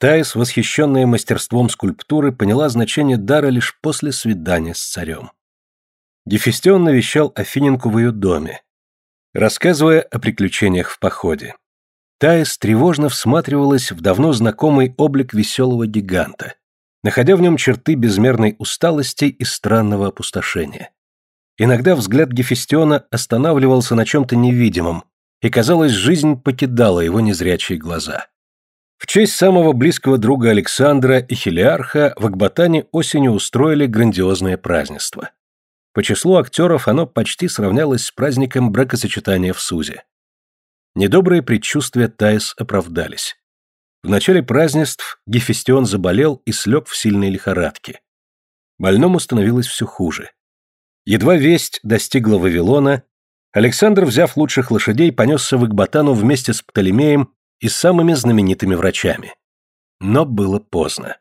Таис, восхищенная мастерством скульптуры, поняла значение дара лишь после свидания с царем. Гефестион навещал Афиненку в ее доме, рассказывая о приключениях в походе. Таис тревожно всматривалась в давно знакомый облик веселого гиганта, находя в нем черты безмерной усталости и странного опустошения. Иногда взгляд Гефестиона останавливался на чем-то невидимом, и, казалось, жизнь покидала его незрячие глаза. В честь самого близкого друга Александра и Хелиарха в Акбатане осенью устроили грандиозное празднество. По числу актеров оно почти сравнялось с праздником бракосочетания в Сузе. Недобрые предчувствия Таис оправдались. В начале празднеств Гефестион заболел и слег в сильной лихорадке. Больному становилось все хуже. Едва весть достигла Вавилона, Александр, взяв лучших лошадей, понесся в Экбатану вместе с Птолемеем и самыми знаменитыми врачами. Но было поздно.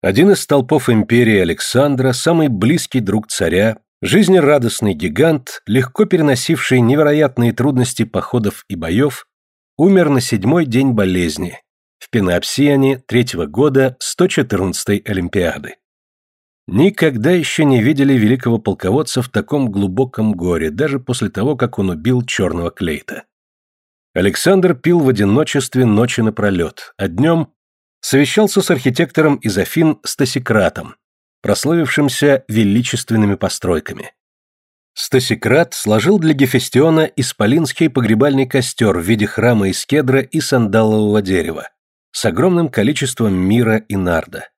Один из столпов империи Александра, самый близкий друг царя, жизнерадостный гигант, легко переносивший невероятные трудности походов и боев, умер на седьмой день болезни, в Пенопсиане третьего года 114-й Олимпиады. Никогда еще не видели великого полководца в таком глубоком горе, даже после того, как он убил черного клейта. Александр пил в одиночестве ночи напролет, а днем совещался с архитектором из Афин Стасикратом, прославившимся величественными постройками. Стасикрат сложил для Гефестиона исполинский погребальный костер в виде храма из кедра и сандалового дерева с огромным количеством мира и нарда.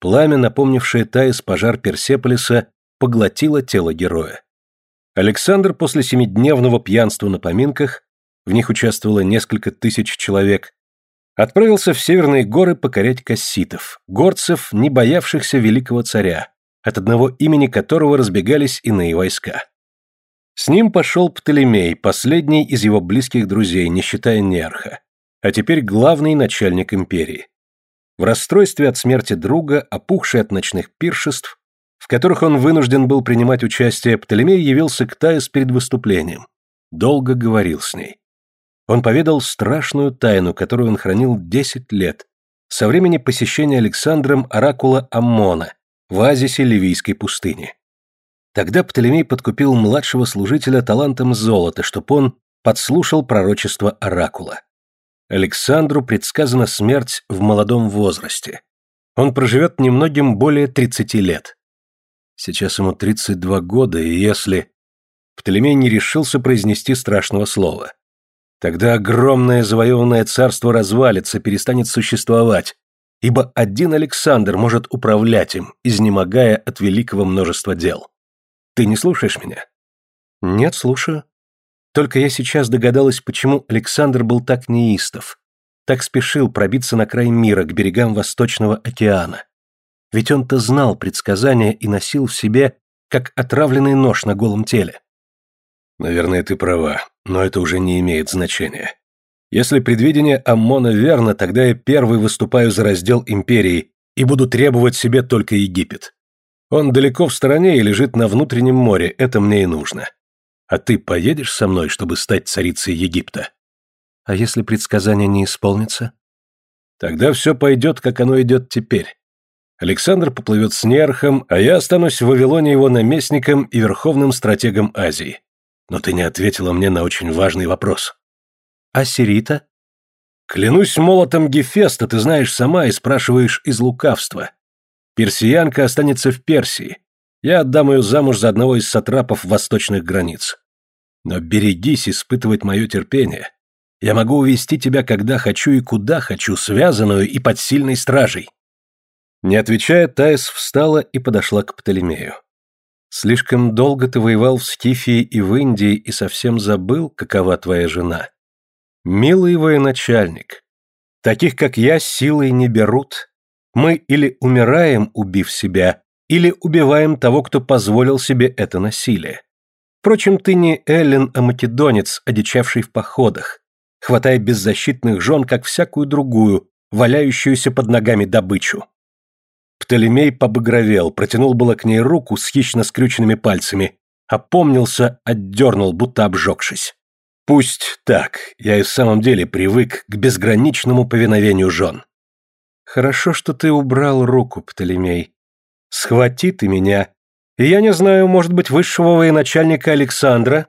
Пламя, напомнившее Таис пожар Персеполиса, поглотило тело героя. Александр после семидневного пьянства на поминках, в них участвовало несколько тысяч человек, отправился в северные горы покорять касситов, горцев, не боявшихся великого царя, от одного имени которого разбегались иные войска. С ним пошел Птолемей, последний из его близких друзей, не считая Нерха, а теперь главный начальник империи. В расстройстве от смерти друга, опухший от ночных пиршеств, в которых он вынужден был принимать участие, Птолемей явился к Таис перед выступлением. Долго говорил с ней. Он поведал страшную тайну, которую он хранил десять лет, со времени посещения Александром оракула Аммона в оазисе Ливийской пустыни. Тогда Птолемей подкупил младшего служителя талантом золота, чтоб он подслушал пророчество оракула. Александру предсказана смерть в молодом возрасте. Он проживет немногим более 30 лет. Сейчас ему 32 года, и если... Птолемей не решился произнести страшного слова. Тогда огромное завоеванное царство развалится, перестанет существовать, ибо один Александр может управлять им, изнемогая от великого множества дел. Ты не слушаешь меня? Нет, слушаю. Только я сейчас догадалась, почему Александр был так неистов, так спешил пробиться на край мира, к берегам Восточного океана. Ведь он-то знал предсказания и носил в себе, как отравленный нож на голом теле. Наверное, ты права, но это уже не имеет значения. Если предвидение Аммона верно, тогда я первый выступаю за раздел империи и буду требовать себе только Египет. Он далеко в стороне и лежит на внутреннем море, это мне и нужно. А ты поедешь со мной, чтобы стать царицей Египта? А если предсказание не исполнится? Тогда все пойдет, как оно идет теперь. Александр поплывет с Нерхом, а я останусь в Вавилоне его наместником и верховным стратегом Азии. Но ты не ответила мне на очень важный вопрос. А Сирита? Клянусь молотом Гефеста, ты знаешь сама и спрашиваешь из лукавства. Персиянка останется в Персии. Я отдам ее замуж за одного из сатрапов восточных границ. Но берегись испытывать мое терпение. Я могу увести тебя, когда хочу и куда хочу, связанную и под сильной стражей. Не отвечая, Таис встала и подошла к Птолемею. «Слишком долго ты воевал в Скифии и в Индии и совсем забыл, какова твоя жена. Милый военачальник, таких, как я, силой не берут. Мы или умираем, убив себя, или убиваем того, кто позволил себе это насилие. Впрочем, ты не Эллен, а македонец, одичавший в походах, хватая беззащитных жен, как всякую другую, валяющуюся под ногами добычу. Птолемей побагровел, протянул было к ней руку с хищно скрюченными пальцами, опомнился, отдернул, будто обжегшись. Пусть так, я и в самом деле привык к безграничному повиновению жен. Хорошо, что ты убрал руку, Птолемей. Схвати ты меня, я не знаю, может быть, высшего военачальника Александра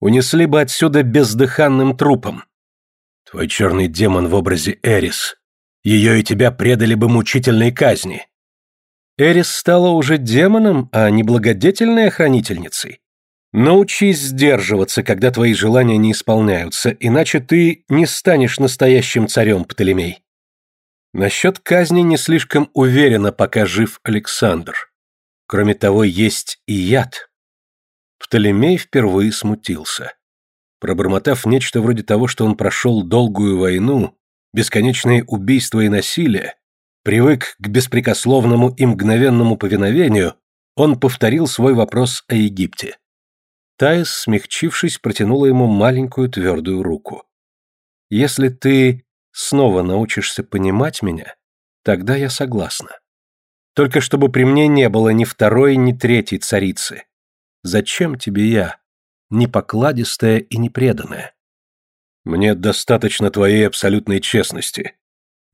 унесли бы отсюда бездыханным трупом. Твой черный демон в образе Эрис. Ее и тебя предали бы мучительной казни. Эрис стала уже демоном, а не благодетельной охранительницей. Научись сдерживаться, когда твои желания не исполняются, иначе ты не станешь настоящим царем, Птолемей. Насчет казни не слишком уверена, пока жив Александр. Кроме того, есть и яд. Птолемей впервые смутился. Пробормотав нечто вроде того, что он прошел долгую войну, бесконечные убийства и насилие, привык к беспрекословному и мгновенному повиновению, он повторил свой вопрос о Египте. Таис, смягчившись, протянула ему маленькую твердую руку. «Если ты снова научишься понимать меня, тогда я согласна. Только чтобы при мне не было ни второй, ни третьей царицы. Зачем тебе я, непокладистая и непреданная?» «Мне достаточно твоей абсолютной честности»,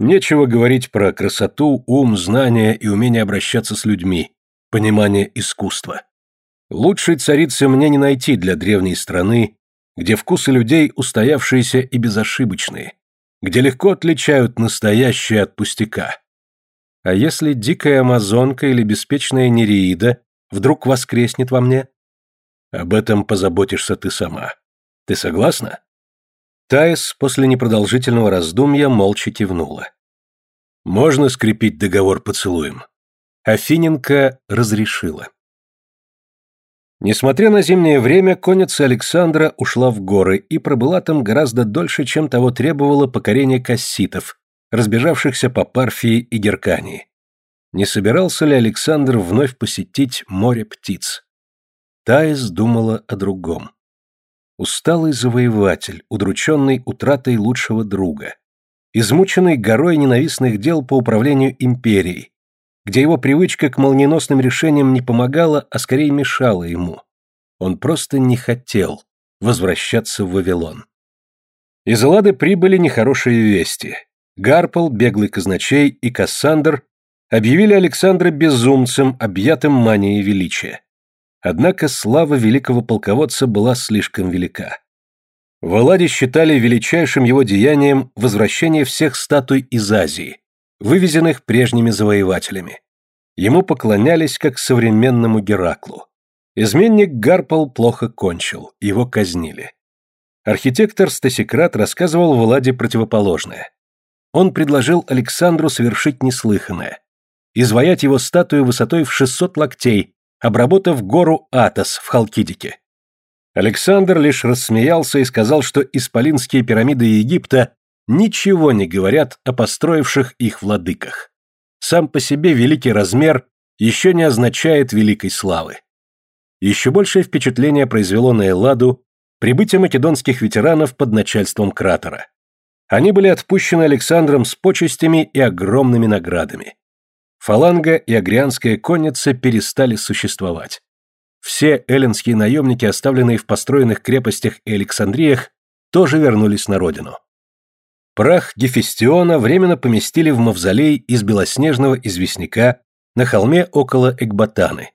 Нечего говорить про красоту, ум, знания и умение обращаться с людьми, понимание искусства. Лучшей царицы мне не найти для древней страны, где вкусы людей устоявшиеся и безошибочные, где легко отличают настоящее от пустяка. А если дикая амазонка или беспечная нереида вдруг воскреснет во мне? Об этом позаботишься ты сама. Ты согласна? Таис после непродолжительного раздумья молча кивнула. «Можно скрепить договор поцелуем?» Афиненко разрешила. Несмотря на зимнее время, конница Александра ушла в горы и пробыла там гораздо дольше, чем того требовало покорение касситов, разбежавшихся по Парфии и Геркании. Не собирался ли Александр вновь посетить море птиц? Таис думала о другом. Усталый завоеватель, удрученный утратой лучшего друга, измученный горой ненавистных дел по управлению империей, где его привычка к молниеносным решениям не помогала, а скорее мешала ему. Он просто не хотел возвращаться в Вавилон. Из Эллады прибыли нехорошие вести. Гарпал, беглый казначей и Кассандр объявили Александра безумцем, объятым манией величия. Однако слава великого полководца была слишком велика. В Элладе считали величайшим его деянием возвращение всех статуй из Азии, вывезенных прежними завоевателями. Ему поклонялись как современному Гераклу. Изменник Гарпал плохо кончил, его казнили. Архитектор Стасикрат рассказывал Владе противоположное. Он предложил Александру совершить неслыханное. Изваять его статую высотой в 600 локтей обработав гору Атос в Халкидике. Александр лишь рассмеялся и сказал, что исполинские пирамиды Египта ничего не говорят о построивших их владыках. Сам по себе великий размер еще не означает великой славы. Еще большее впечатление произвело на Элладу прибытие македонских ветеранов под начальством кратера. Они были отпущены Александром с почестями и огромными наградами. Фаланга и агрианская конница перестали существовать. Все эллинские наемники, оставленные в построенных крепостях и Александриях, тоже вернулись на родину. Прах Гефестиона временно поместили в мавзолей из белоснежного известняка на холме около Экбатаны,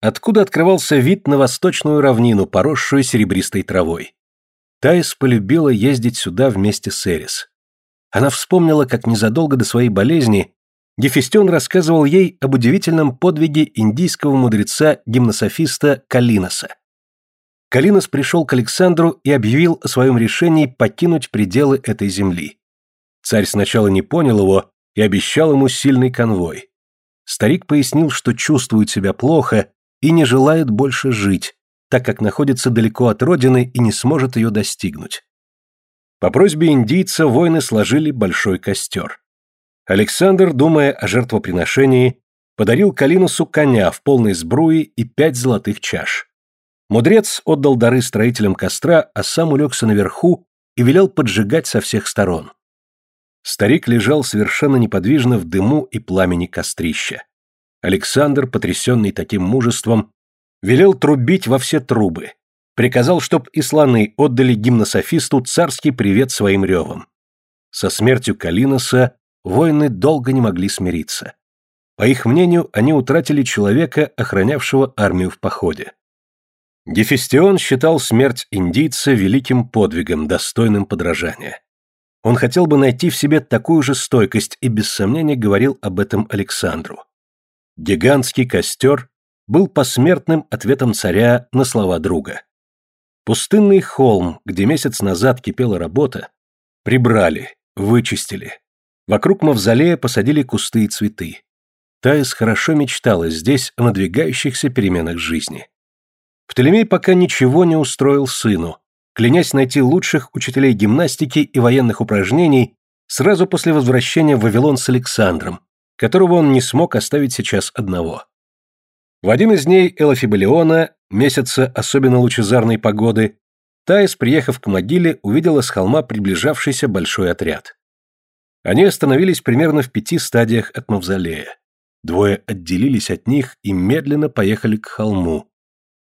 откуда открывался вид на восточную равнину, поросшую серебристой травой. Таис полюбила ездить сюда вместе с Эрис. Она вспомнила, как незадолго до своей болезни Гефестион рассказывал ей об удивительном подвиге индийского мудреца-гимнософиста Калиноса. Калинос пришел к Александру и объявил о своем решении покинуть пределы этой земли. Царь сначала не понял его и обещал ему сильный конвой. Старик пояснил, что чувствует себя плохо и не желает больше жить, так как находится далеко от родины и не сможет ее достигнуть. По просьбе индийца воины сложили большой костер. Александр, думая о жертвоприношении, подарил Калинусу коня в полной сбруе и пять золотых чаш. Мудрец отдал дары строителям костра, а сам улегся наверху и велел поджигать со всех сторон. Старик лежал совершенно неподвижно в дыму и пламени кострища. Александр, потрясенный таким мужеством, велел трубить во все трубы, приказал, чтоб и слоны отдали гимнософисту царский привет своим ревам. Со смертью Калиноса воины долго не могли смириться. По их мнению, они утратили человека, охранявшего армию в походе. Гефестион считал смерть индийца великим подвигом, достойным подражания. Он хотел бы найти в себе такую же стойкость и без сомнения говорил об этом Александру. Гигантский костер был посмертным ответом царя на слова друга. Пустынный холм, где месяц назад кипела работа, прибрали, вычистили. Вокруг мавзолея посадили кусты и цветы. Таис хорошо мечтала здесь о надвигающихся переменах жизни. Птолемей пока ничего не устроил сыну, клянясь найти лучших учителей гимнастики и военных упражнений сразу после возвращения в Вавилон с Александром, которого он не смог оставить сейчас одного. В один из дней Элафибелиона, месяца особенно лучезарной погоды, Таис, приехав к могиле, увидела с холма приближавшийся большой отряд. Они остановились примерно в пяти стадиях от мавзолея. Двое отделились от них и медленно поехали к холму.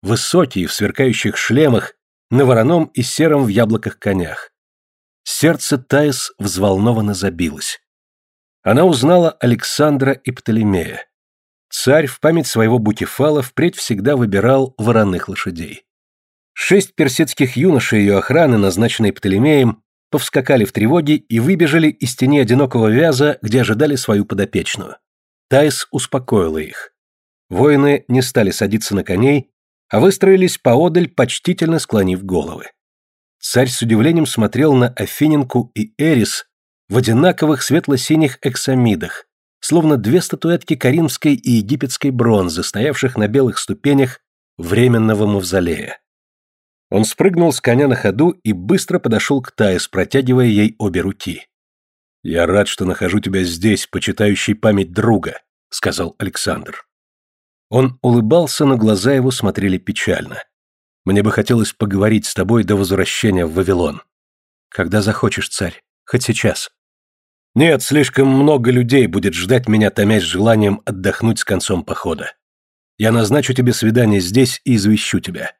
Высокие, в сверкающих шлемах, на вороном и сером в яблоках конях. Сердце Таис взволнованно забилось. Она узнала Александра и Птолемея. Царь в память своего Бутифала впредь всегда выбирал вороных лошадей. Шесть персидских юношей ее охраны, назначенной Птолемеем, повскакали в тревоге и выбежали из тени одинокого вяза, где ожидали свою подопечную. Тайс успокоила их. Воины не стали садиться на коней, а выстроились поодаль, почтительно склонив головы. Царь с удивлением смотрел на Афиненку и Эрис в одинаковых светло-синих эксамидах, словно две статуэтки каримской и египетской бронзы, стоявших на белых ступенях временного мавзолея. Он спрыгнул с коня на ходу и быстро подошел к Таис, протягивая ей обе руки. «Я рад, что нахожу тебя здесь, почитающий память друга», — сказал Александр. Он улыбался, но глаза его смотрели печально. «Мне бы хотелось поговорить с тобой до возвращения в Вавилон. Когда захочешь, царь, хоть сейчас». «Нет, слишком много людей будет ждать меня, томясь желанием отдохнуть с концом похода. Я назначу тебе свидание здесь и извещу тебя.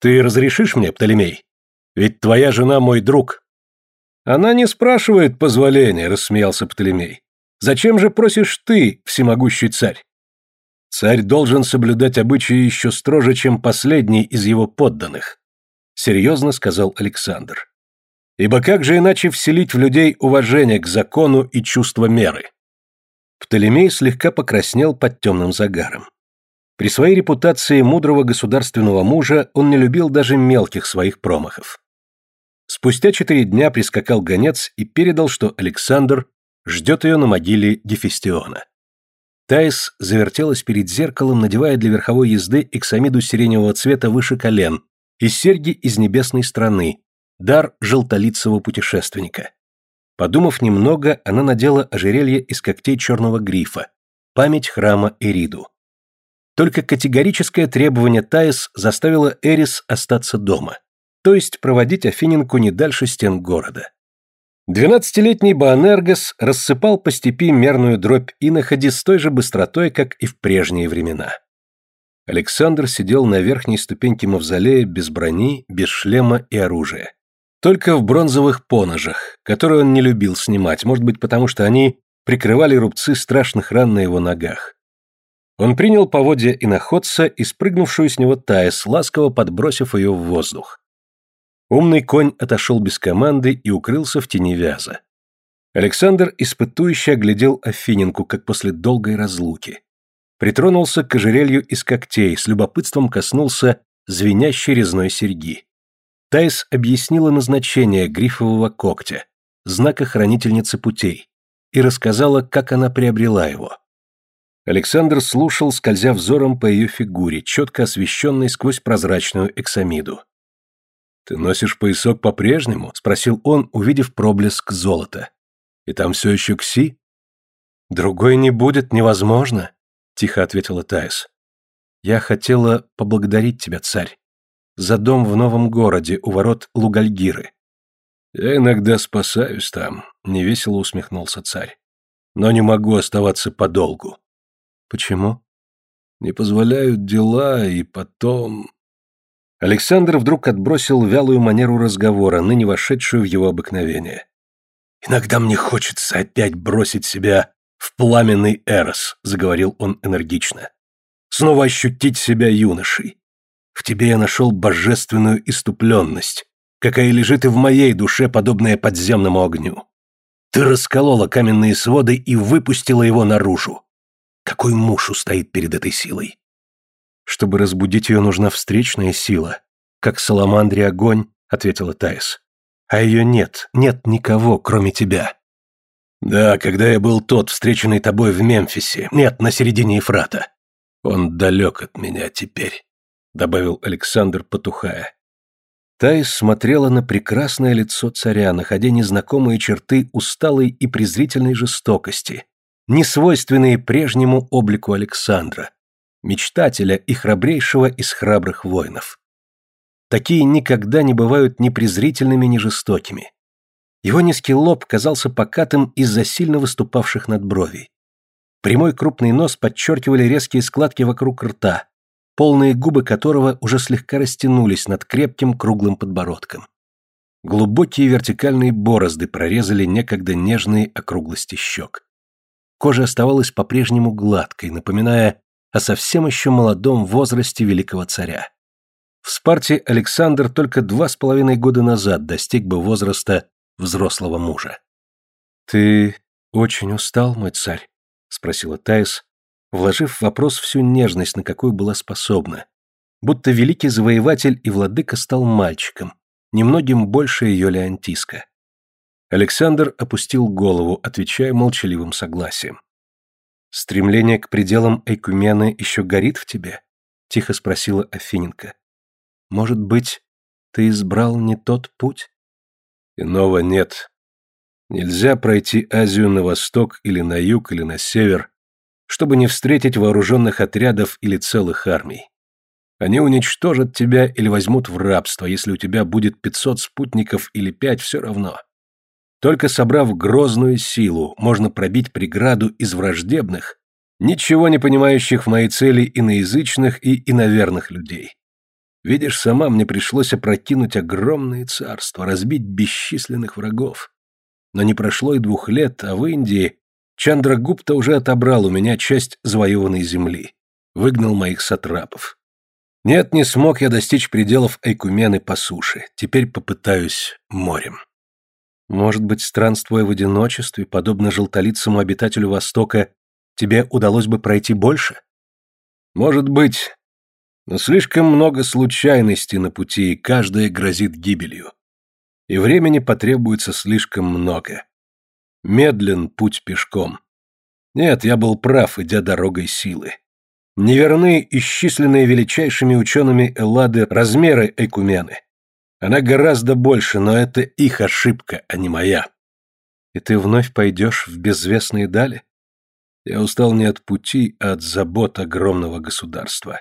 Ты разрешишь мне, Птолемей? Ведь твоя жена мой друг». «Она не спрашивает позволения», — рассмеялся Птолемей. «Зачем же просишь ты, всемогущий царь?» «Царь должен соблюдать обычаи еще строже, чем последний из его подданных», — серьезно сказал Александр. «Ибо как же иначе вселить в людей уважение к закону и чувство меры?» Птолемей слегка покраснел под темным загаром. При своей репутации мудрого государственного мужа он не любил даже мелких своих промахов. Спустя четыре дня прискакал гонец и передал, что Александр ждет ее на могиле Гефестиона. Таис завертелась перед зеркалом, надевая для верховой езды эксамиду сиреневого цвета выше колен и серьги из небесной страны, дар желтолицего путешественника. Подумав немного, она надела ожерелье из когтей черного грифа, память храма Эриду. Только категорическое требование Таис заставило Эрис остаться дома, то есть проводить Афиненку не дальше стен города. Двенадцатилетний Баанергос рассыпал по степи мерную дробь иноходи с той же быстротой, как и в прежние времена. Александр сидел на верхней ступеньке мавзолея без брони, без шлема и оружия. Только в бронзовых поножах, которые он не любил снимать, может быть потому, что они прикрывали рубцы страшных ран на его ногах. Он принял поводья иноходца и спрыгнувшую с него Таис, ласково подбросив ее в воздух. Умный конь отошел без команды и укрылся в тени вяза. Александр испытующе оглядел Афиненку, как после долгой разлуки. Притронулся к ожерелью из когтей, с любопытством коснулся звенящей резной серьги. Тайс объяснила назначение грифового когтя, знака хранительницы путей, и рассказала, как она приобрела его. Александр слушал, скользя взором по ее фигуре, четко освещенной сквозь прозрачную эксамиду. «Ты носишь поясок по-прежнему?» — спросил он, увидев проблеск золота. «И там все еще кси?» «Другой не будет, невозможно», — тихо ответила Таис. «Я хотела поблагодарить тебя, царь, за дом в новом городе у ворот Лугальгиры». «Я иногда спасаюсь там», — невесело усмехнулся царь. «Но не могу оставаться подолгу. Почему? Не позволяют дела, и потом... Александр вдруг отбросил вялую манеру разговора, ныне вошедшую в его обыкновение. «Иногда мне хочется опять бросить себя в пламенный эрос», — заговорил он энергично. «Снова ощутить себя юношей. В тебе я нашел божественную иступленность, какая лежит и в моей душе, подобная подземному огню. Ты расколола каменные своды и выпустила его наружу. Какой муж устоит перед этой силой? Чтобы разбудить ее, нужна встречная сила. Как саламандре огонь, ответила Таис. А ее нет, нет никого, кроме тебя. Да, когда я был тот, встреченный тобой в Мемфисе, нет, на середине Ефрата. Он далек от меня теперь, добавил Александр, потухая. Таис смотрела на прекрасное лицо царя, находя незнакомые черты усталой и презрительной жестокости, несвойственные прежнему облику Александра, мечтателя и храбрейшего из храбрых воинов. Такие никогда не бывают ни презрительными, ни жестокими. Его низкий лоб казался покатым из-за сильно выступавших надбровий. Прямой крупный нос подчеркивали резкие складки вокруг рта, полные губы которого уже слегка растянулись над крепким круглым подбородком. Глубокие вертикальные борозды прорезали некогда нежные округлости щек. Кожа оставалась по-прежнему гладкой, напоминая о совсем еще молодом возрасте великого царя. В Спарте Александр только два с половиной года назад достиг бы возраста взрослого мужа. «Ты очень устал, мой царь?» — спросила Таис, вложив в вопрос всю нежность, на какую была способна, будто великий завоеватель и владыка стал мальчиком, немногим больше ее Леонтиска. Александр опустил голову, отвечая молчаливым согласием. «Стремление к пределам Эйкумены еще горит в тебе?» — тихо спросила Афиненко. «Может быть, ты избрал не тот путь?» «Иного нет. Нельзя пройти Азию на восток или на юг или на север, чтобы не встретить вооруженных отрядов или целых армий. Они уничтожат тебя или возьмут в рабство, если у тебя будет пятьсот спутников или пять, все равно. Только собрав грозную силу, можно пробить преграду из враждебных, ничего не понимающих в моей цели иноязычных и иноверных людей. Видишь, сама мне пришлось опрокинуть огромные царства, разбить бесчисленных врагов. Но не прошло и двух лет, а в Индии Чандрагупта уже отобрал у меня часть завоеванной земли, выгнал моих сатрапов. Нет, не смог я достичь пределов Айкумены по суше, теперь попытаюсь морем. Может быть, странствуя в одиночестве, подобно желтолицому обитателю Востока, тебе удалось бы пройти больше? Может быть. Но слишком много случайностей на пути, и каждая грозит гибелью. И времени потребуется слишком много. Медлен путь пешком. Нет, я был прав, идя дорогой силы. Неверны исчисленные величайшими учеными Эллады размеры Экумены. Она гораздо больше, но это их ошибка, а не моя. И ты вновь пойдешь в безвестные дали? Я устал не от пути, а от забот огромного государства.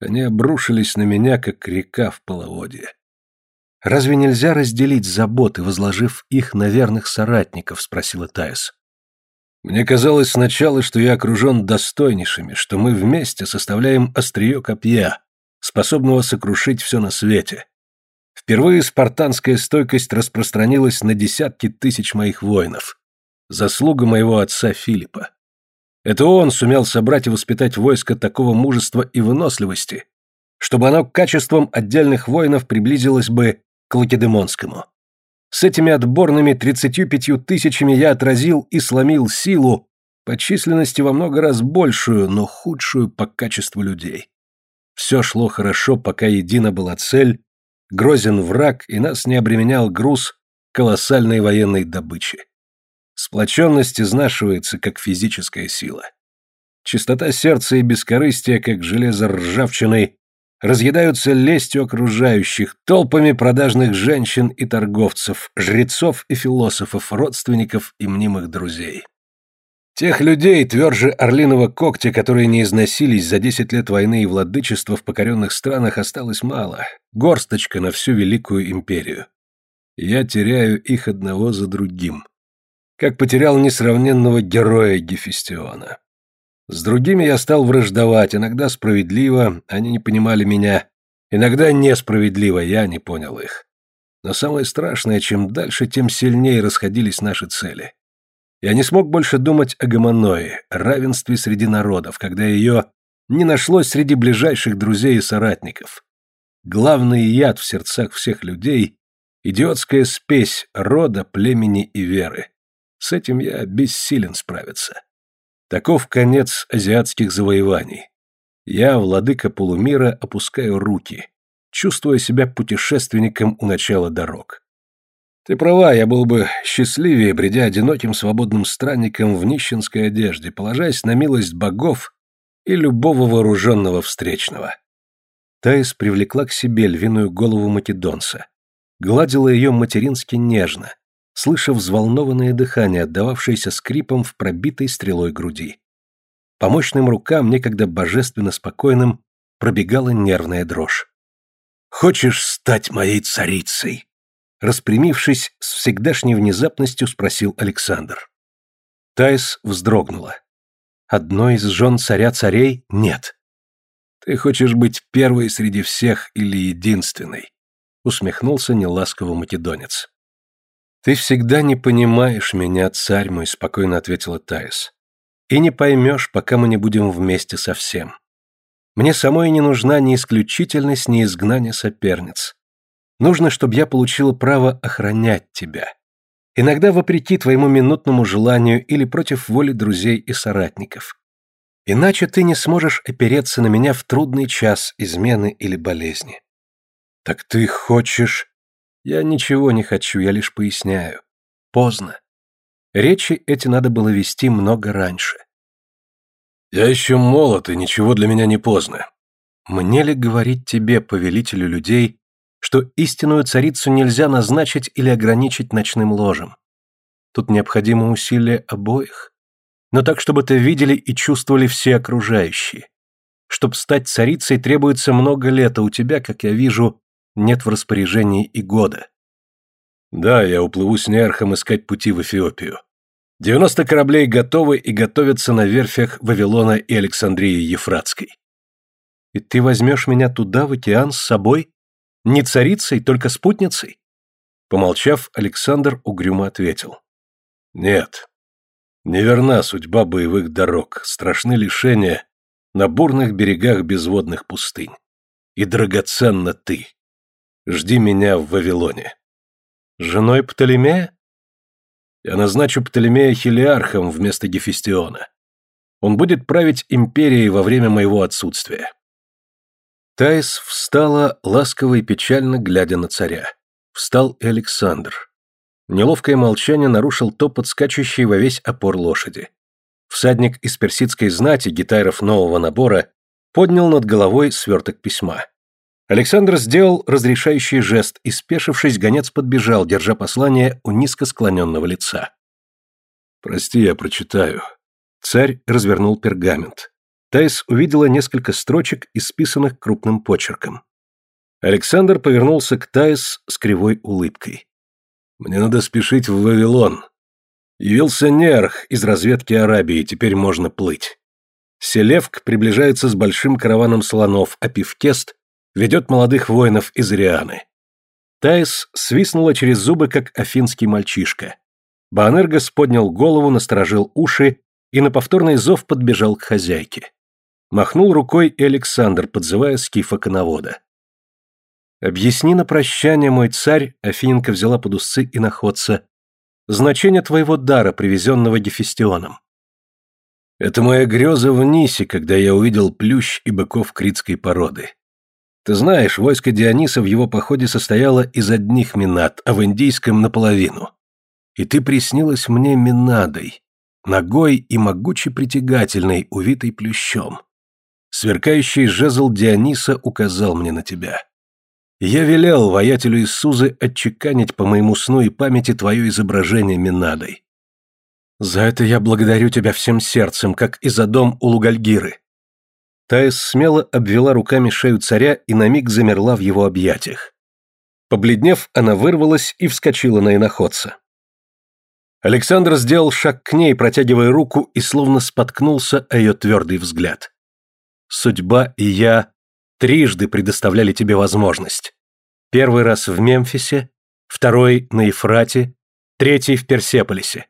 Они обрушились на меня, как река в половодье. Разве нельзя разделить заботы, возложив их на верных соратников, спросила Таис. Мне казалось сначала, что я окружен достойнейшими, что мы вместе составляем острие копья, способного сокрушить все на свете. Впервые спартанская стойкость распространилась на десятки тысяч моих воинов. Заслуга моего отца Филиппа. Это он сумел собрать и воспитать войско такого мужества и выносливости, чтобы оно качеством отдельных воинов приблизилось бы к Лакедемонскому. С этими отборными 35 тысячами я отразил и сломил силу, по численности во много раз большую, но худшую по качеству людей. Все шло хорошо, пока едина была цель, грозен враг, и нас не обременял груз колоссальной военной добычи. Сплоченность изнашивается, как физическая сила. Чистота сердца и бескорыстие, как железо ржавчиной, разъедаются лестью окружающих, толпами продажных женщин и торговцев, жрецов и философов, родственников и мнимых друзей. Тех людей, тверже орлиного когтя, которые не износились за десять лет войны и владычества в покоренных странах, осталось мало. Горсточка на всю великую империю. Я теряю их одного за другим. Как потерял несравненного героя Гефестиона. С другими я стал враждовать, иногда справедливо, они не понимали меня, иногда несправедливо, я не понял их. Но самое страшное, чем дальше, тем сильнее расходились наши цели. Я не смог больше думать о гомоное, равенстве среди народов, когда ее не нашлось среди ближайших друзей и соратников. Главный яд в сердцах всех людей — идиотская спесь рода, племени и веры. С этим я бессилен справиться. Таков конец азиатских завоеваний. Я, владыка полумира, опускаю руки, чувствуя себя путешественником у начала дорог. Ты права, я был бы счастливее, бредя одиноким свободным странником в нищенской одежде, положась на милость богов и любого вооруженного встречного. Таис привлекла к себе львиную голову македонца, гладила ее матерински нежно, слыша взволнованное дыхание, отдававшееся скрипом в пробитой стрелой груди. По мощным рукам, некогда божественно спокойным, пробегала нервная дрожь. «Хочешь стать моей царицей?» Распрямившись, с всегдашней внезапностью спросил Александр. Тайс вздрогнула. «Одной из жен царя-царей нет». «Ты хочешь быть первой среди всех или единственной?» усмехнулся неласково македонец. «Ты всегда не понимаешь меня, царь мой», — спокойно ответила Таис. «И не поймешь, пока мы не будем вместе совсем. Мне самой не нужна ни исключительность, ни изгнание соперниц. Нужно, чтобы я получила право охранять тебя. Иногда вопреки твоему минутному желанию или против воли друзей и соратников. Иначе ты не сможешь опереться на меня в трудный час измены или болезни. Так ты хочешь... Я ничего не хочу, я лишь поясняю. Поздно. Речи эти надо было вести много раньше. Я еще молод, и ничего для меня не поздно. Мне ли говорить тебе, повелителю людей, что истинную царицу нельзя назначить или ограничить ночным ложем. Тут необходимо усилие обоих, но так, чтобы это видели и чувствовали все окружающие. Чтоб стать царицей, требуется много лет, а у тебя, как я вижу, нет в распоряжении и года. Да, я уплыву с Неархом искать пути в Эфиопию. Девяносто кораблей готовы и готовятся на верфях Вавилона и Александрии Ефратской. И ты возьмешь меня туда, в океан, с собой? Не царицей, только спутницей? Помолчав, Александр угрюмо ответил. Нет. Неверна судьба боевых дорог, страшны лишения на бурных берегах безводных пустынь. И драгоценна ты. Жди меня в Вавилоне. Женой Птолемея? Я назначу Птолемея хилиархом вместо Гефестиона. Он будет править империей во время моего отсутствия. Таис встала, ласково и печально глядя на царя. Встал и Александр. Неловкое молчание нарушил топот скачущей во весь опор лошади. Всадник из персидской знати, гитайров нового набора, поднял над головой сверток письма. Александр сделал разрешающий жест, и, спешившись, гонец подбежал, держа послание у низко склоненного лица. «Прости, я прочитаю». Царь развернул пергамент. Тайс увидела несколько строчек, исписанных крупным почерком. Александр повернулся к Тайс с кривой улыбкой. «Мне надо спешить в Вавилон. Явился Нерх из разведки Арабии, теперь можно плыть. Селевк приближается с большим караваном слонов, а Пивкест ведет молодых воинов из Рианы. Таис свистнула через зубы, как афинский мальчишка. Баанергос поднял голову, насторожил уши и на повторный зов подбежал к хозяйке. Махнул рукой Александр, подзывая скифа-коновода. «Объясни на прощание, мой царь», — Афиненко взяла под усы и находца, «значение твоего дара, привезенного Гефестионом». «Это моя греза в Нисе, когда я увидел плющ и быков критской породы. Ты знаешь, войско Диониса в его походе состояло из одних минад, а в индийском наполовину. И ты приснилась мне минадой, ногой и могуче притягательной, увитой плющом. Сверкающий жезл Диониса указал мне на тебя. Я велел воятелю Иисузы отчеканить по моему сну и памяти твое изображение Минадой. За это я благодарю тебя всем сердцем, как и за дом у Лугальгиры. Таис смело обвела руками шею царя и на миг замерла в его объятиях. Побледнев, она вырвалась и вскочила на иноходца. Александр сделал шаг к ней, протягивая руку, и словно споткнулся о ее твердый взгляд. Судьба и я трижды предоставляли тебе возможность. Первый раз в Мемфисе, второй на Ефрате, третий в Персеполисе.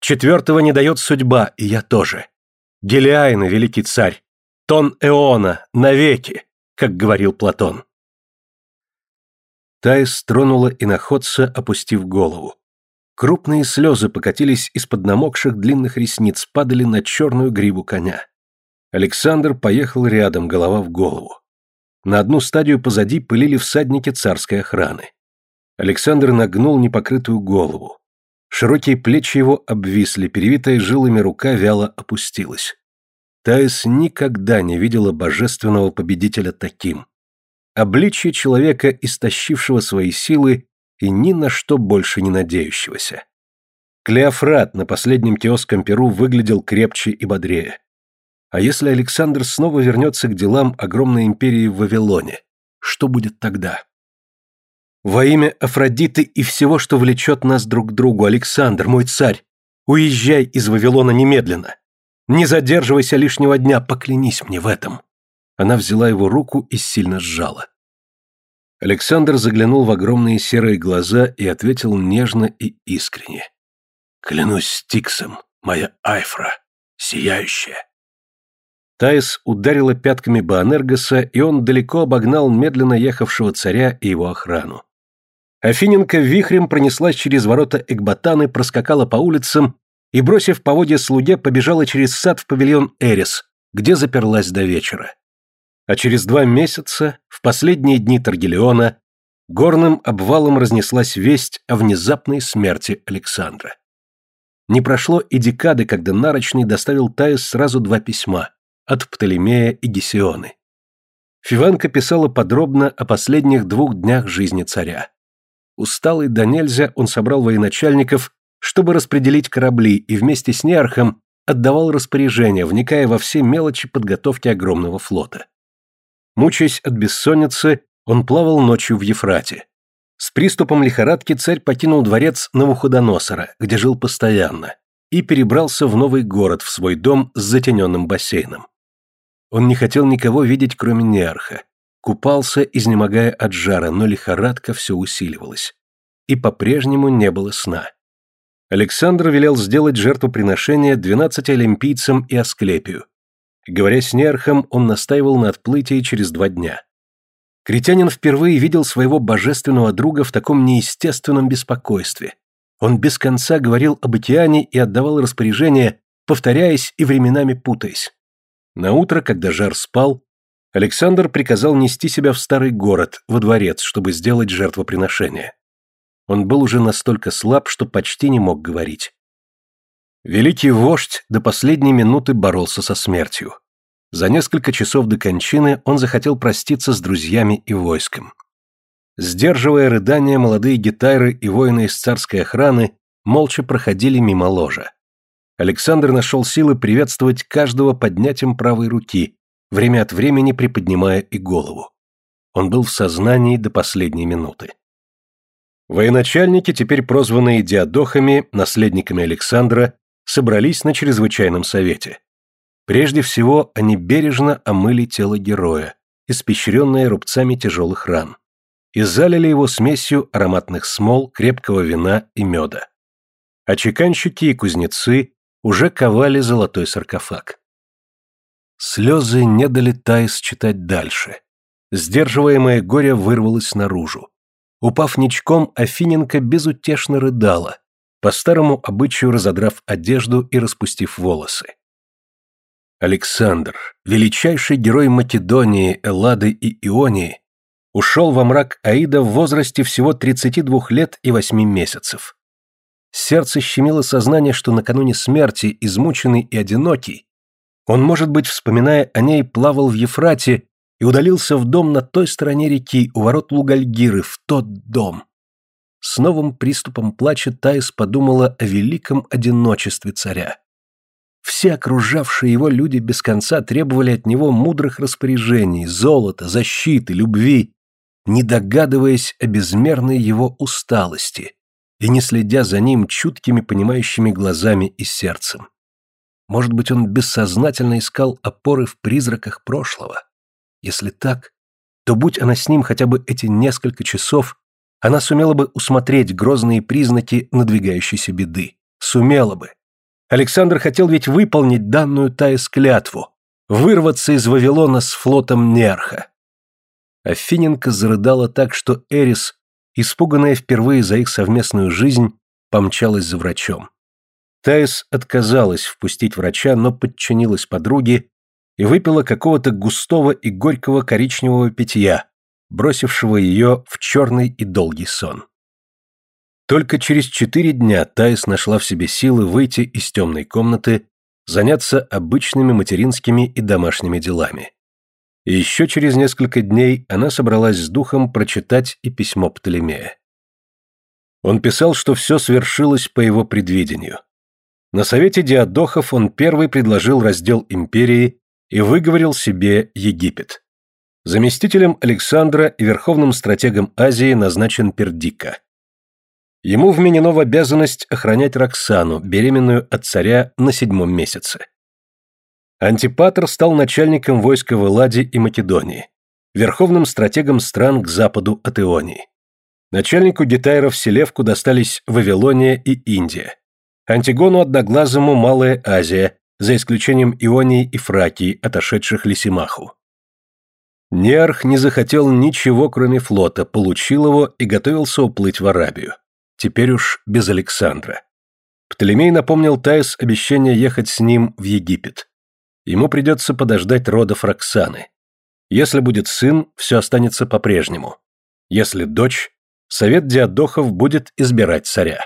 Четвертого не дает судьба, и я тоже. Гелиайна, великий царь, тон Эона, навеки, как говорил Платон. Таис тронула иноходца, опустив голову. Крупные слезы покатились из-под намокших длинных ресниц, падали на черную гриву коня. Александр поехал рядом, голова в голову. На одну стадию позади пылили всадники царской охраны. Александр нагнул непокрытую голову. Широкие плечи его обвисли, перевитая жилами рука вяло опустилась. Таис никогда не видела божественного победителя таким. Обличие человека, истощившего свои силы и ни на что больше не надеющегося. Клеофрат на последнем теосском перу выглядел крепче и бодрее. А если Александр снова вернется к делам огромной империи в Вавилоне, что будет тогда? Во имя Афродиты и всего, что влечет нас друг к другу, Александр, мой царь, уезжай из Вавилона немедленно. Не задерживайся лишнего дня, поклянись мне в этом. Она взяла его руку и сильно сжала. Александр заглянул в огромные серые глаза и ответил нежно и искренне. «Клянусь Стиксом, моя Айфра, сияющая. Таис ударила пятками Баанергоса, и он далеко обогнал медленно ехавшего царя и его охрану. Афиненко вихрем пронеслась через ворота Экбатаны, проскакала по улицам и, бросив поводья слуге, побежала через сад в павильон Эрис, где заперлась до вечера. А через два месяца, в последние дни Таргелиона, горным обвалом разнеслась весть о внезапной смерти Александра. Не прошло и декады, когда Нарочный доставил Таис сразу два письма от Птолемея и Гесионы. Фиванка писала подробно о последних двух днях жизни царя. Усталый до нельзя, он собрал военачальников, чтобы распределить корабли, и вместе с Неархом отдавал распоряжения, вникая во все мелочи подготовки огромного флота. Мучаясь от бессонницы, он плавал ночью в Ефрате. С приступом лихорадки царь покинул дворец Навуходоносора, где жил постоянно, и перебрался в новый город, в свой дом с затененным бассейном. Он не хотел никого видеть, кроме Неарха. Купался, изнемогая от жара, но лихорадка все усиливалась. И по-прежнему не было сна. Александр велел сделать жертвоприношение двенадцати олимпийцам и Асклепию. Говоря с Неархом, он настаивал на отплытии через два дня. Критянин впервые видел своего божественного друга в таком неестественном беспокойстве. Он без конца говорил об океане и отдавал распоряжения, повторяясь и временами путаясь. На утро, когда жар спал, Александр приказал нести себя в старый город, во дворец, чтобы сделать жертвоприношение. Он был уже настолько слаб, что почти не мог говорить. Великий вождь до последней минуты боролся со смертью. За несколько часов до кончины он захотел проститься с друзьями и войском. Сдерживая рыдания, молодые гитары и воины из царской охраны молча проходили мимо ложа. Александр нашел силы приветствовать каждого поднятием правой руки, время от времени приподнимая и голову. Он был в сознании до последней минуты. Военачальники, теперь прозванные диадохами, наследниками Александра, собрались на чрезвычайном совете. Прежде всего, они бережно омыли тело героя, испещренное рубцами тяжелых ран, и залили его смесью ароматных смол, крепкого вина и меда. А чеканщики и кузнецы уже ковали золотой саркофаг. Слезы не дали Таис читать дальше. Сдерживаемое горе вырвалось наружу. Упав ничком, Афиненко безутешно рыдала, по старому обычаю разодрав одежду и распустив волосы. Александр, величайший герой Македонии, Эллады и Ионии, ушел во мрак Аида в возрасте всего 32 лет и 8 месяцев. Сердце щемило сознание, что накануне смерти, измученный и одинокий, он, может быть, вспоминая о ней, плавал в Ефрате и удалился в дом на той стороне реки, у ворот Лугальгиры, в тот дом. С новым приступом плача Таис подумала о великом одиночестве царя. Все окружавшие его люди без конца требовали от него мудрых распоряжений, золота, защиты, любви, не догадываясь о безмерной его усталости и не следя за ним чуткими понимающими глазами и сердцем. Может быть, он бессознательно искал опоры в призраках прошлого. Если так, то будь она с ним хотя бы эти несколько часов, она сумела бы усмотреть грозные признаки надвигающейся беды. Сумела бы. Александр хотел ведь выполнить данную Таис клятву, вырваться из Вавилона с флотом Нерха. Афиненко зарыдала так, что Эрис, испуганная впервые за их совместную жизнь, помчалась за врачом. Таис отказалась впустить врача, но подчинилась подруге и выпила какого-то густого и горького коричневого питья, бросившего ее в черный и долгий сон. Только через четыре дня Таис нашла в себе силы выйти из темной комнаты, заняться обычными материнскими и домашними делами. Еще через несколько дней она собралась с духом прочитать и письмо Птолемея. Он писал, что все свершилось по его предвидению. На совете диадохов он первый предложил раздел империи и выговорил себе Египет. Заместителем Александра и верховным стратегом Азии назначен Пердика. Ему вменено в обязанность охранять Роксану, беременную от царя на седьмом месяце. Антипатр стал начальником войска в Элладе и Македонии, верховным стратегом стран к западу от Ионии. Начальнику гетайров Селевку достались Вавилония и Индия. Антигону Одноглазому Малая Азия, за исключением Ионии и Фракии, отошедших Лисимаху. Неарх не захотел ничего, кроме флота, получил его и готовился уплыть в Арабию. Теперь уж без Александра. Птолемей напомнил Таис обещание ехать с ним в Египет. Ему придется подождать родов Роксаны. Если будет сын, все останется по-прежнему. Если дочь, совет диадохов будет избирать царя.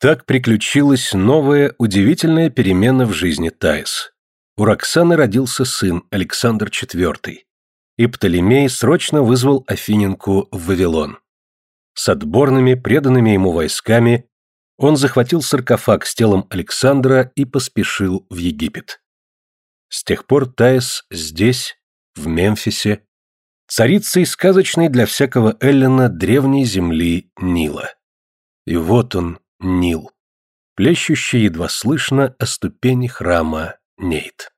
Так приключилась новая, удивительная перемена в жизни Таис. У Роксаны родился сын, Александр IV. И Птолемей срочно вызвал Афиненку в Вавилон. С отборными, преданными ему войсками он захватил саркофаг с телом Александра и поспешил в Египет. С тех пор Таис здесь, в Мемфисе, царицей сказочной для всякого Эллина древней земли Нила. И вот он, Нил, плещущий едва слышно о ступени храма Нейт.